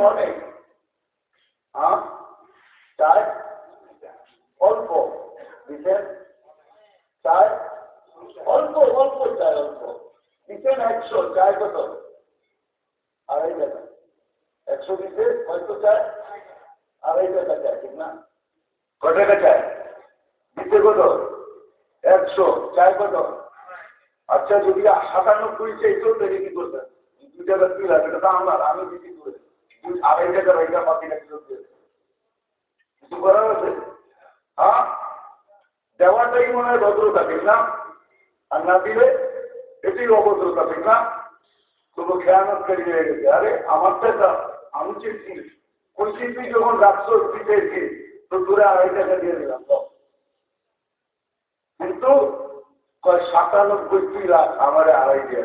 অনেক। হ্যাঁ চায় অল্প দিচ্ছেন চায় অল্প অল্প চায় অল্প। দিচ্ছেন একশো চায় কত? আড়াই টাকা। একশো দিতে হয়তো চায় আড়াই টাকা চায় ঠিক না? ক টাকা চায় দিতে কত? একশো চায় কত? আচ্ছা যদি সাতানব্বই চাইতো, তাহলে কি করতেন দু টাকা দুই লাখ এটা আমার, আমি বিক্রি করে রাখি হ্যাঁ? দেওয়াটাই মনে হয় ভদ্রতা, ঠিক না? আর না দিলে এটাই অভদ্রতা, ঠিক না? তবু হয়ে গেছে। আরে আমার টাকা আমি ওই তুই যখন রাখছো তো আড়াই টাকা দিয়ে দিলাম কিন্তু সাতানব্বই দুই লাখ আমারে আড়াই দিয়ে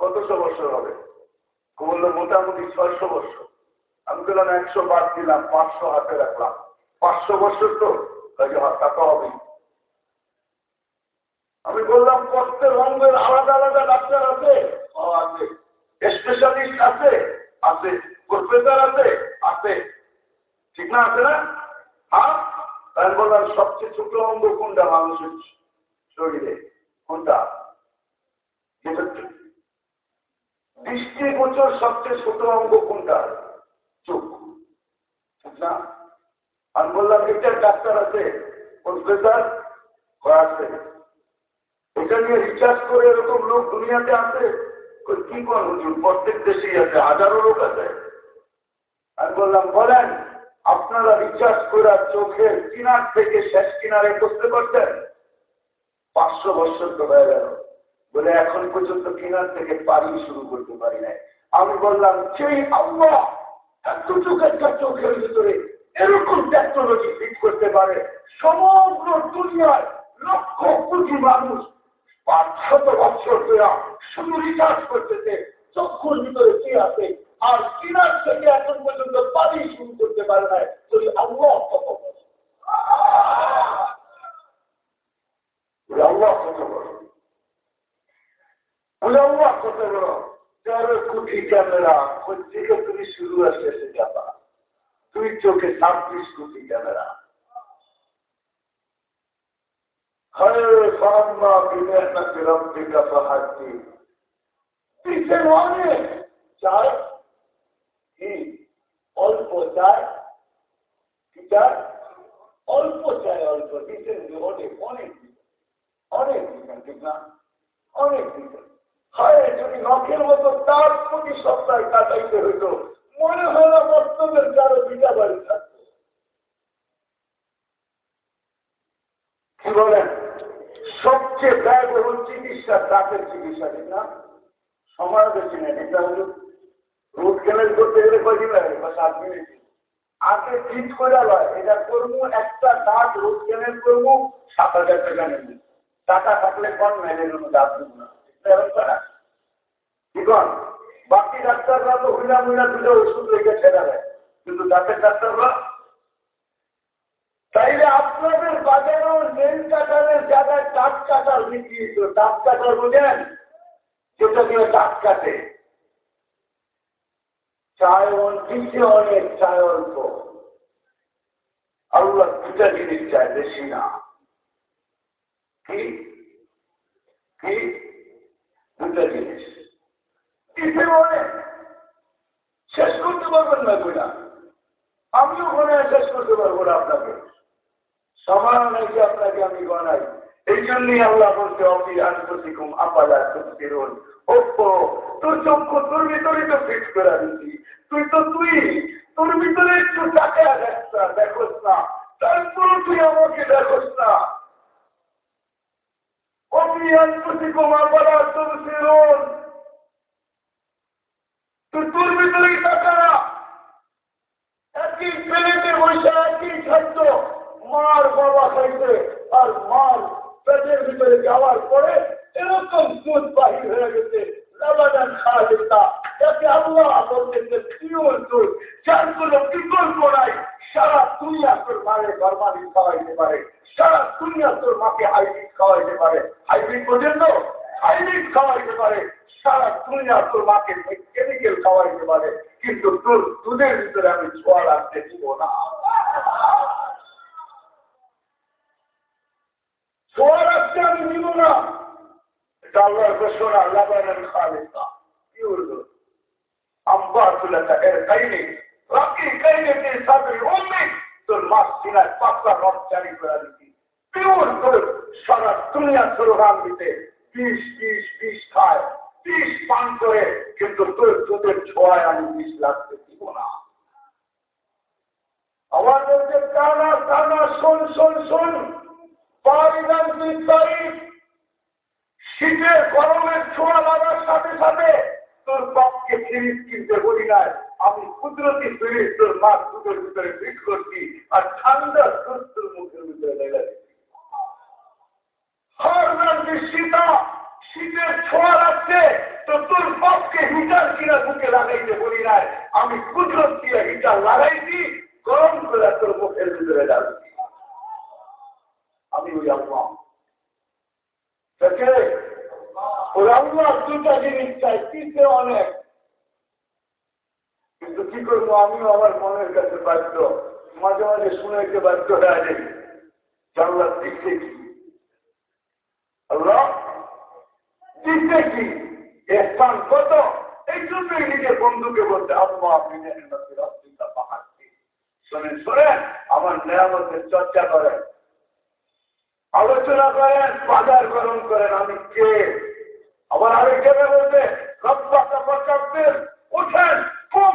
কতশো বছর হবে? বলল মোটামুটি ছয়শো বছর। আমি বললাম একশো বাদ দিলাম, পাঁচশো হাতে রাখলাম। পাঁচশো বছর তো তা তো হবে আমি বললাম প্রত্যেক রঙের আলাদা আলাদা ডাক্তার আছে? আছে। স্পেশালিস্ট আছে? আছে। প্রফেসর আছে? আছে। ঠিক না, আছে না? হ্যাঁ আমি বললাম, সবচেয়ে ছোট অঙ্গ কোনটা? মানুষের শরীরে। কোনটা? গোচর সবচেয়ে ছোট অঙ্গ কোনটা? চোখ। না? আমি বললাম এটার ডাক্তার আছে, প্রফেসর আছে এটা নিয়ে রিচার্জ করে এরকম লোক দুনিয়াতে আছে? কি কোন হুজুর, প্রত্যেক দেশেই আছে, হাজারো লোক আছে। আমি বললাম, বলেন, আপনারা রিচার্জ করে চোখের কিনার থেকে শেষ কিনারে করতে পারতেন পাঁচশো বছর তো হয়ে গেল। বলে, এখন পর্যন্ত কেনার থেকে পারি শুরু করতে পারি নাই। আমি বললাম, সেই আল্লাহ এতটুকু একটা চোখের ভিতরে এরকম টেকনোলজি ফিট করতে পারে। সমগ্র দুনিয়ায় লক্ষ কোটি মানুষ পাঁচ শত বছর দেওয়া শুধু রিচার্জ করতেছে, চক্ষুর ভিতরে কি আছে? আর কিনার থেকে এখন পর্যন্ত পানি শুরু করতে পারে না যদি আল্লাহ কত আল্লাহ কত বড়। আল্লাহ কত বড় তেরো কোটি ক্যামেরা থেকে তুমি শুরু আসে সে যাবা তুই চোখে ছাব্বিশ কোটি ক্যামেরা অনেক চায় কি অল্প চায় কি চায় অল্প চায় অল্প দিচ্ছেন অনেক অনেক অনেক দিচ্ছেন ঠিক না অনেক দিচ্ছেন হয় যদি নখের মতো তার প্রতি সপ্তাহে কাটাইতে হইত। মনে হয় না বর্তমের কারও বিটা বাড়ি থাকতো। কি বলেন? সবচেয়ে ব্যয়বহুল চিকিৎসা দাঁতের চিকিৎসা, ঠিক না? সময় বেশি নেই এটা হলো রুট ক্যানেল করতে গেলে কয়দিন লাগে? বা সাত মিনিট। আগে ঠিক করে লয় এটা করব, একটা দাঁত রুট ক্যানেল করব, সাত হাজার টাকা নেবে। টাকা থাকলে কম মেলে দাঁত দেবো না। বাকি ডাক্তাররা তো হুইলা মুইলা দুটো ওষুধ রেখে ছেড়ে দেয়। কিন্তু দাঁতের ডাক্তাররা? তাইলে আপনাদের বাজারেও নেল কাটারের জায়গায় দাঁত কাটার বিক্রি দাঁত কাটার বোঝেন? যেটা দিয়ে দাঁত কাটে। চায় অনেক চায় অল্প আল্লাহ দুটা জিনিস চায়, বেশি না। কি? দুটা জিনিস। শেষ করতে পারবেন না গোটা আমিও ওখানে শেষ করতে পারব না আপনাকে। সমান নাকি আপনাকে আমি গনাই এই জন্যই আল্লাহ বলতে অফি আনপ্রতিকুম আপাদা ফিরুন তোর চক্ষু তোর ভিতরে তো ফিট করে দিচ্ছি তুই তো তুই, তোর ভিতরে একটু টাকা দেখছ দেখোস না। তারপরে তুই আমাকে দেখোস না। অফি আনপ্রতিকুম আপাদা ফিরুন তুই তোর ভিতরেই টাকা? একই প্লেটে বসে একই খাদ্য মার বাবা খাইতে আর মার পেটের ভিতরে যাওয়ার পরে এরকম দুধ বাহির হয়ে গেছে সারা দুনিয়া তোর মায়ের গরমালি খাওয়াইতে পারে। সারা দুনিয়া তোর মাকে হাইব্রিড খাওয়াইতে পারে। হাইব্রিড পর্যন্ত হাইব্রিড খাওয়াইতে পারে। সারা দুনিয়া তোর মাকে কেমিক্যাল খাওয়াইতে পারে। কিন্তু তোর দুধের ভিতরে আমি ছোঁয়া রাখতে দিব না। তোর মাছ চিনায় পাতলা রথ জারি করে দিচ্ছি পিওর তোর সারা দুনিয়া স্লোগান দিতে। বিষ বিষ বিষ খায়। বিষ পান করে, কিন্তু তোদের ছোঁয়ায় আমি বিষ লাগতে দিব না। শোন শোন শোন শীতের গরমের ছোঁয়া লাগার সাথে সাথে তোর বাপকে ফিরিস কিনতে বলি নাই। আমি কুদরতি ফিরিস তোর মাছ দুটোর ভিতরে ফিট করছি আর ঠান্ডা তোর মুখের ভিতরে লেগে নাই। আমি কুদরত দিয়ে হিটার লাগাইছি, গরম করে তোর মুখের ভিতরে ডালছি আমি ওই আল্লাহ। দুটা জিনিস চাই, তিনটে অনেক। কিন্তু কি করব, আমিও আমার মনের কাছে বাধ্য। মাঝে মাঝে শুনে বাধ্য হয়ে যাই। জানলার দিচ্ছে কি আল্লাহ দিচ্ছে কি স্থান কত? এই জন্যই নিজের বন্ধুকে বলতে আত্মা আপনি শোনেন শোনেন, আমার নিয়ামতের চর্চা করেন। আলোচনা করেন, বাজার গ্রহণ করেন, আমি কে? আবার জায়গায় বলবে? রব্বাকা ফাকাব্বির ওঠেন কুম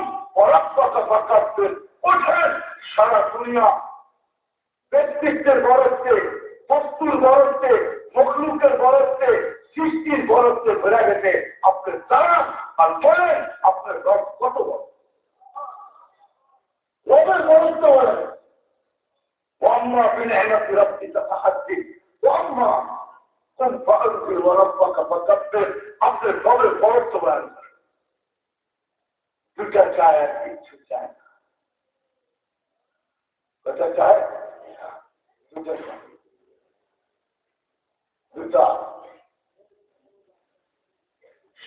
ফাকাব্বির ওঠেন সারা দুনিয়া। ব্যক্তিত্বের বরত্বে বস্তুর বরত্বে মখলুকের বরত্বে সৃষ্টির বরত্বে ভরে গেছে আপনার দ্বারা আর বলেন আপনার রব কত বড় রবের বরত্ব বলেন واما بنعمه ربك فحدث واما قم فانذر وربك فكبر আপনি সবের বরত্ব বয়ান করেন দুটা চায় আর কিচ্ছু চায় না কটা চায় দুটা চায় দুটা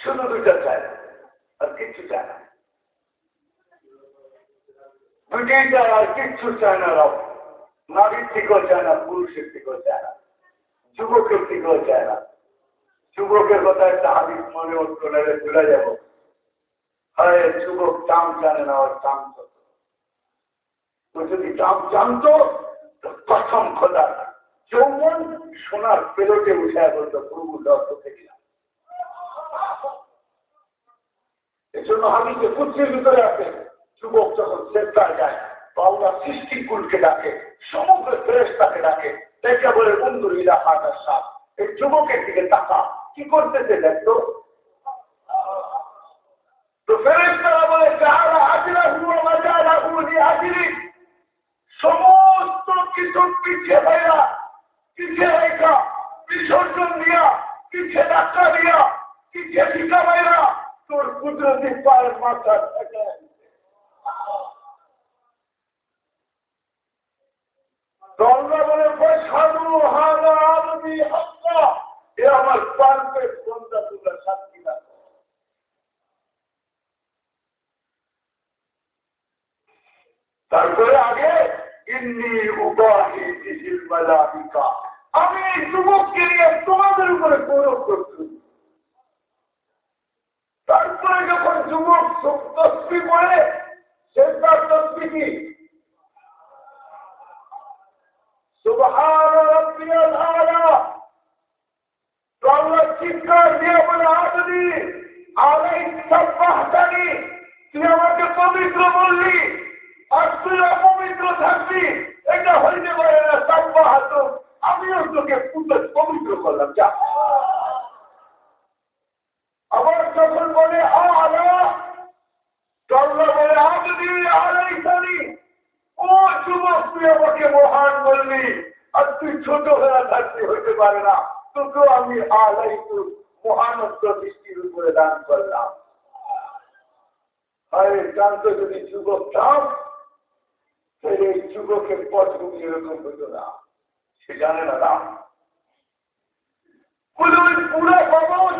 শুধু দুটা চায়। আর কিচ্ছু চায় না। দুটি চায় আর কিচ্ছু চায় না রব নারীর থেকেও চায় না, পুরুষের থেকেও চায় না। যুবকের থেকেও চায় না। যুবকের কথা একটা হাদিস মনে উঠতো না চলে যাব। হয়, যুবক চাম জানে না ওর চাম যদি চাম জানতো প্রথম খোদা। যৌবন সোনার পেলোটে উঠে বলতো প্রভু দর্শ থেকে হাদিসে কুচ্ছির ভিতরে আছে যুবক যখন চেষ্টায় যায় ডাকে, সমগ্র ডাকে। বলে বন্ধুর ইলা হাটার সাপ এই যুবকের দিকে কি করতেছে হাজিরা হাজিরি সমস্ত কিছু পিছিয়ে বিসর্জন দিয়া পিছিয়ে ধাক্কা দিয়া পিছিয়ে ভাইয়া তোর কুদরতি পায়ের মাথা তারপরে আগে, ইন্নি উপাহি দিদির মালাহিকা আমি যুবককে নিয়ে তোমাদের উপরে গৌরব করছি তারপরে যখন যুবক তসবি পড়ে, সে তার তসবি কি? পবিত্র বললি, আর তুই অপবিত্র থাকবি, এটা হইতে পারে না আমিও তোকে পবিত্র করলাম, যা। আবার যখন বলে মহান বললি, আর তুই ছোট হয়ে থাকতে হইতে পারে না। তোকেও আমি আলাই তোর মহানত্ব দৃষ্টির উপরে দান করলাম। যদি যুবক থাম তাহলে এই যুবকের পথভূমি এরকম হইত না। সে জানে না পুরো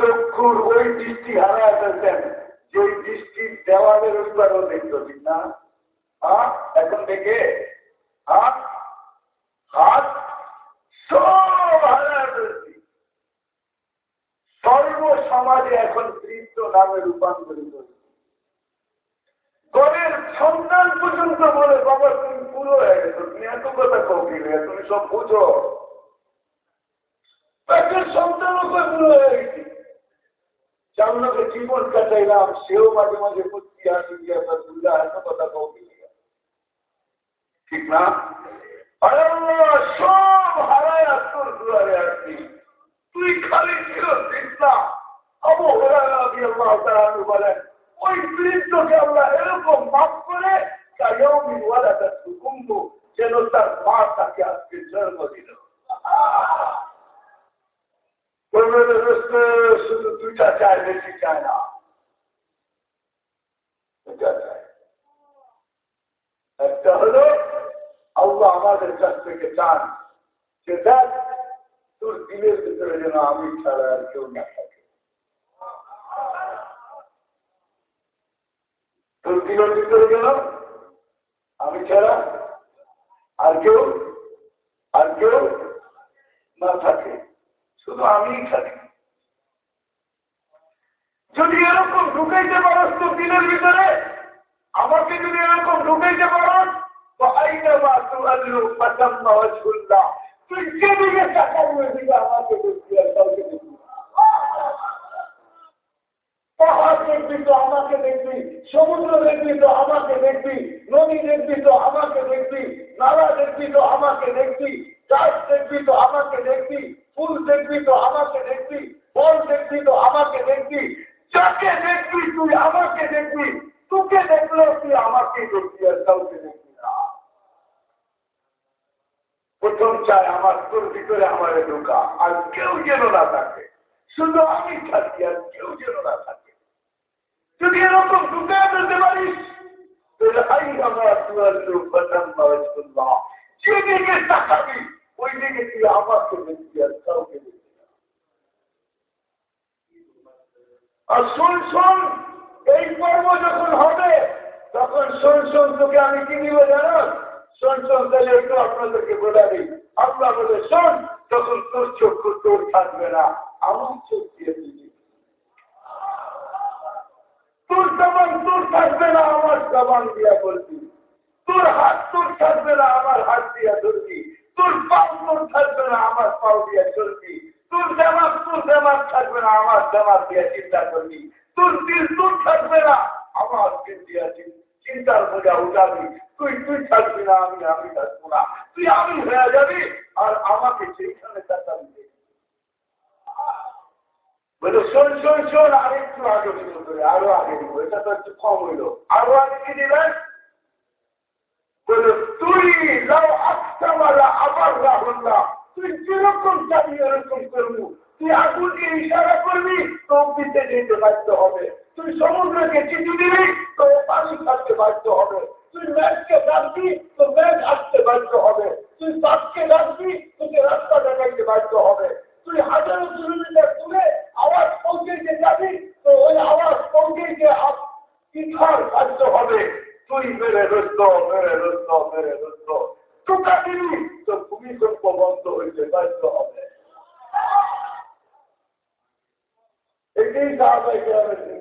চক্ষুর ওই দৃষ্টি হারায় ফেলছেন যে দৃষ্টির দেওয়ালের উৎপাদন দেখতো, ঠিক না? এখন দেখে, হাত হাত সব হারায় ফেলছি। সর্ব সমাজে এখন তৃপ্ত নামে রূপান্তরিত ঘরের সন্তান পর্যন্ত বলে, বাবা, তুমি পুরো হয়ে গেছো, তুমি এত কথা কৌকিলে তুমি সব বুঝো। সন্তান হয়ে গেছি। জানলাকে জীবন কাটাইলাম, সেও মাঝে মাঝে বুদ্ধি আসি গিয়ে দুর্গা, এত কথা কৌকিলে ঠিক না? সব হারায় তোর আসছি তুই খালি ছিল আল্লাহ এরকম মাফ করে সুকুম্বু যেন তার মা তাকে আজকে জন্ম দিল। শুধু দুইটা চায় বেশি চায় না দুইটা চায় একটা হলো আল্লাহ আমাদের কাছ থেকে চান যে দেখ তোর দিনের ভিতরে যেন আমি ছাড়া আর কেউ না থাকে তোর আমি শুধু আমিই থাকি যদি এরকম ঢুকাইতে পারস তোর দিনের ভিতরে, আমাকে যদি এরকম ঢুকাইতে পারস, তো তো দেখবি, সমুদ্র দেখবি তো আমাকে দেখবি, নদী দেখবি তো আমাকে দেখবি, নালা দেখবি তো আমাকে দেখবি গাছ দেখবি তো আমাকে দেখবি ফুল দেখবি তো আমাকে দেখবি ফল দেখবি তো আমাকে দেখবি যাকে দেখবি তুই আমাকে দেখবি তোকে দেখলেও তুই আমাকে দেখবি আর কাউকে দেখবি না প্রথম চাই আমার তোর ভিতরে আমার ঢোকা আর কেউ যেন না থাকে শুধু আমি থাকি আর কেউ যেন না থাকে যদি এরকম ঢুকে ফেলতে পারিস তাহলে আই আমার যেদিকে তাকাবি ওই আমাকে আর কাউকে আর শোন শোন, এই পর্ব যখন হবে, তখন তোকে আমি কি জানো? শোন শোন, তাহলে একটু আপনাদেরকে বলে শোন, তখন তোর চক্ষু তোর থাকবে না, আমার চোখ দিয়ে দিবি। তোর তোর থাকবে না, আমার দিয়া বলবি। তোর হাত তোর থাকবে না, আমার হাত দিয়া ধরবি। তোর পাও তোর থাকবে না, আমার পাও দিয়া চলবি। তোর জামাত তোর জামাত থাকবে না, আমার জামাত দিয়া চিন্তা করবি। তোর দিল তোর থাকবে না, আমার দিল দিয়া চিন্তার বোঝা উঠাবি। তুই তুই থাকবি না, আমি আমি থাকব না। তুই আমি হয়ে যাবি, আর আমাকে সেইখানে তাকাবি বলে, শোন শোন শোন আর একটু আগে করে আরও আগে দিব এটা তো একটু কম হইল। আরও আগে কি দিবেন? তুই যেরকম চাবি এরকম করব। তুই আগুনকে ইশারা করবি তো দিতে যেতে বাধ্য হবে। তুই সমুদ্রকে চিঠি দিবি তো পানি থাকতে বাধ্য হবে। তুই ম্যাচকে ডাকবি তো ম্যাচ আসতে বাধ্য হবে। তুই বাসকে ডাকবি, তোকে রাস্তা দেখাইতে বাধ্য হবে। তুই হাজারো কিলোমিটার দূরে আওয়াজ পৌঁছে যাবি, তো ওই আওয়াজ পৌঁছে ইচ্ছার বাধ্য হবে। তুই মেরে রস্ত মেরে রস্ত মেরে রস্ত টোকা দিবি তো ভূমিকম্প বন্ধ হইতে বাধ্য হবে এটাই এটাই দেখা হয়েছে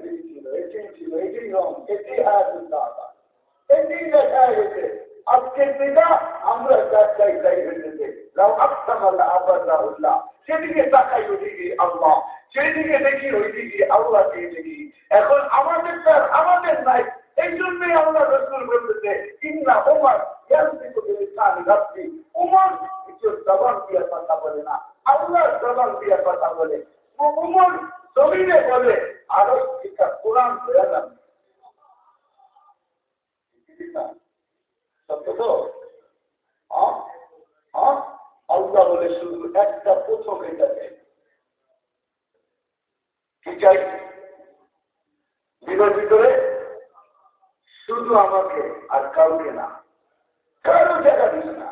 ওইদিকে দিয়ে দেখি এখন আমাদের আমাদের নাই এই জন্যই আল্লাহ রসুল বলতেছে, ইন্না ওমর রাত্রি উমর কিছু জবান দিয়ে কথা বলে না, আল্লাহ জবান দিয়ে কথা বলে। উমর জমিনে বলে, আরও শিক্ষা কোরআন হয়ে? আল্লাহ বলে শুধু একটা প্রথম এটা কি চাই? দিনের ভিতরে? শুধু আমাকে আর কাউকে না, কারও জায়গা দিবে না।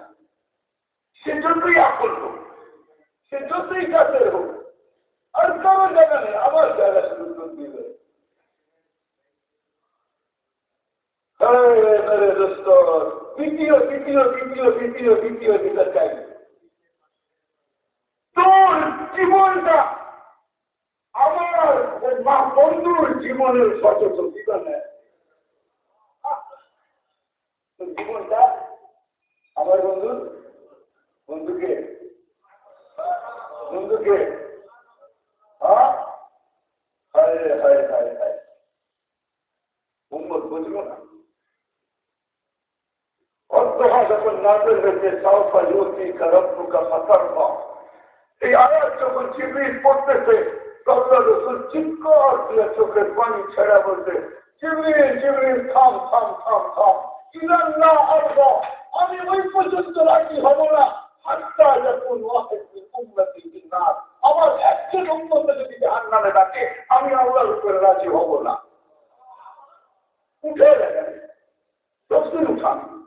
সে যতই আপন হোক সে যতই কাছের হোক, আর কারও জায়গা নেই, আমার জায়গা শুধু তোর দিবে। আমার বন্ধুর জীবনের সচেতন জীবনে জীবনটা আমার বন্ধু? বন্ধুকে? বন্ধুকে? হ্যাঁ? হায় হায় হায় হায়। উন্মত বুঝব না। অন্তহা যখন নাজের হয়েছে সাউফা ইউতি কারব্বুকা ফাতারবা এই আয়াত যখন চিবরিল পড়তেছে তবলা রসুল চিৎকার দিয়ে চোখের পানি ছেড়া বলতে চিবরিন চিবরিন থাম থাম থাম থাম। ইলাল্লাহ আল্লাহ আমি ওই পর্যন্ত রাজি হব না। আমার একজন উন্নত যদি জাহান নামে ডাকে, আমি আল্লাহর উপরে রাজি হব না। উঠে দেখেন। উঠান।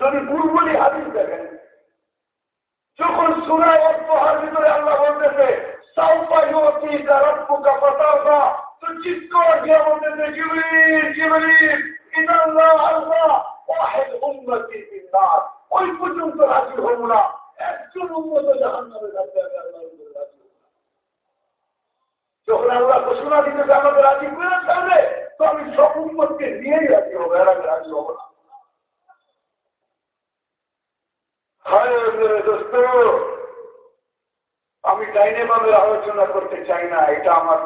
যদি বুলবুলি হাদিস দেখেন। যখন সুরায় অল্পহার ভিতরে আল্লাহ বলতেছে সাউপা তো চিৎকার দিয়ে বলতেছে, জিবরিল জিবরিল আল্লাহ যখন আল্লাহ ঘোষণা দিতেছে আমাদের রাজি করে থাকবে তো আমি সব উন্মতকে নিয়েই রাজি হব, এর আগে রাজি হব না। আমি ডাইনে আলোচনা করতে চাই না, এটা আমার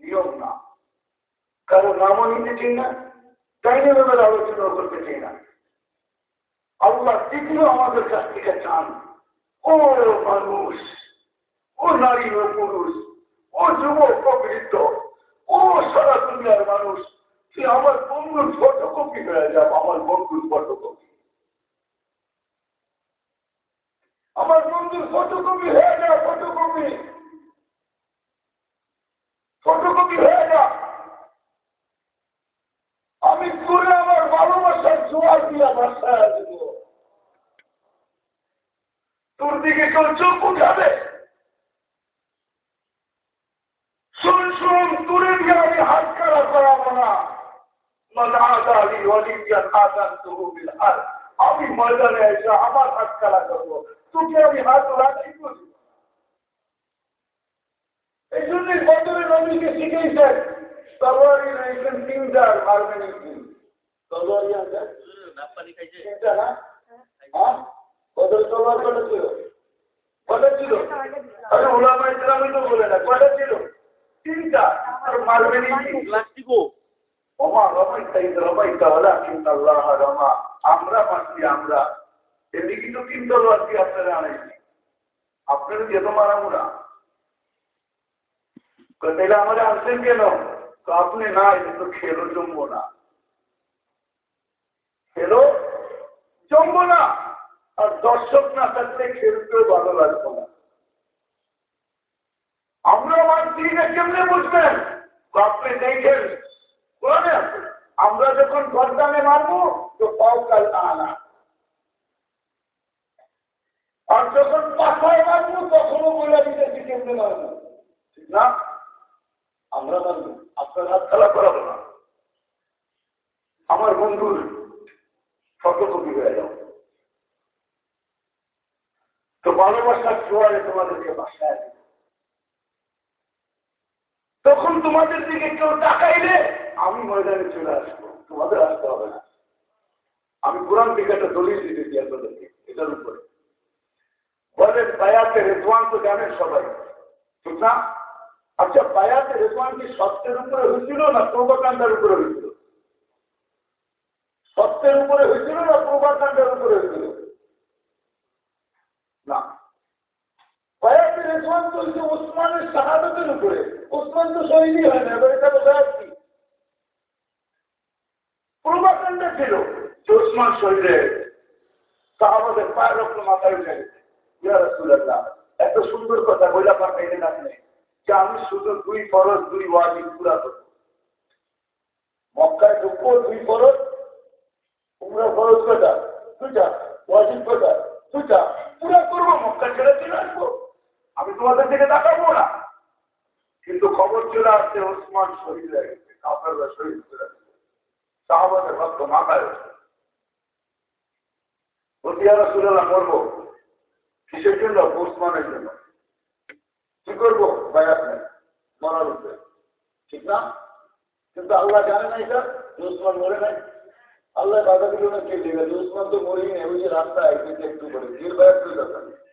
নিয়ম না। কারও নামও নিতে চাই না। ডাইনে বামের আলোচনা করতে চাই না। আল্লাহ দ্বিতীয় আমাদের কাছ থেকে চান, ও মানুষ, ও নারী ও পুরুষ, ও যুবক ও বৃদ্ধ, ও সারা দুনিয়ার মানুষ, তুই আমার বন্ধুর ফটোকপি হয়ে যাব আমার বন্ধুর ফটোকপি আমার বন্ধুর ফটোকপি হয়ে যা ফটোকপি ফটোকপি হয়ে যা। আমি করে আমার ভালোবাসার জোয়ার দিয়া বাসায় দেব তোর দিকে কেউ চোখ উঠাবে? শুন শুন তুলে দিয়ে আমি হাত খারাপ করাবো না। আমি ময়দানে এসে আমার হাত খারাপ করব। তোকে আমি হাত রাখি করি এই জন্যই বদরে নবীকে শিখেছেন তলোয়ারি নাইছেন তিনটার মারবেন একদিন তলোয়ারি আছে তিনটা না হ্যাঁ বদর তলোয়ার কটা ছিল কটা ছিল আরে ওলামা ইসলামই তো বলে না কটা ছিল তিনটা আর মারবেন প্লাস্টিকও ওমা রমাইতা ইদ রমাইতা ওয়ালাকিন আল্লাহ রমা আমরা মারছি আমরা এদিকে তো তিন তলোয়ার দিয়ে আপনারা আনাইছি আপনারা যেত মারামু না তাহলে আমাদের আসছেন কেন তো আপনি না এটা তো খেলো জমবো না খেলো জমবো না আর দর্শক না থাকলে খেলতেও ভালো লাগবো না। আমরা মানছি না, কেমনে বুঝবেন? আপনি দেখেন আমরা যখন গরদানে মারবো, তো পাওকাল আনা। আর যখন পাথায় মারবো, তখনও বলে দিতেছি কেমনে মারবো। ঠিক না? আমরা মারবো আপনার হাত খেলা করাবো না। আমার বন্ধুর ফটোকপি হয়ে যাও। তো ভালোবাসার জোয়ারে তোমাদেরকে বাসায় তখন তোমাদের দিকে কেউ তাকাইলে আমি ময়দানে চলে আসব। তোমাদের আসতে হবে না। আমি কোরআন থেকে একটা দলিল দিতেছি আপনাদেরকে, এটার উপরে। বলেন বায়াতে রেজওয়ান তো জানেন সবাই। ঠিক না আচ্ছা বায়াতে রেজওয়ান কি সত্যের উপরে হয়েছিল না প্রভাকাণ্ডার উপরে হয়েছিল? সত্যের উপরে হয়েছিল না প্রভাকাণ্ডার উপরে হয়েছিল? না। বায়াতে ওসমানের শাহাদতের উপরে ওসমান তো শহীদই হয় না, এবার এটা বোঝা যাচ্ছি ছিল যে ওসমান শহীদে সাহাবাদের পায়ের রক্ত মাথায় উঠে গেছে। এত সুন্দর কথা বইলা পাঠাইলেন আপনি আমি শুধু দুই ফরজ, দুই পুরা মক্কায় ঢুকবো, দুই ফরজ, উমরা ফরজ কটা দুটা কটা দুটা পুরা করব মক্কা ছেড়ে চলে আসব। আমি তোমাদের দিকে তাকাবো না। কিন্তু খবর চলে আসছে, ওসমান শহীদ হয়ে গেছে কাপড়রা শহীদ হয়ে গেছে। রক্ত মাথায় সুরেলা মরবো? কিসের জন্য? ওসমানের জন্য। কি করব? বায়াত নেই। মরার উপরে। ঠিক না? কিন্তু আল্লাহ জানে না এটা ওসমান মরে নাই। আল্লাহ বাধা দিল না কে দেবে ওসমান তো মরেই নেই, ওই যে রাস্তায় একটু করে গির বায়াত করে নেই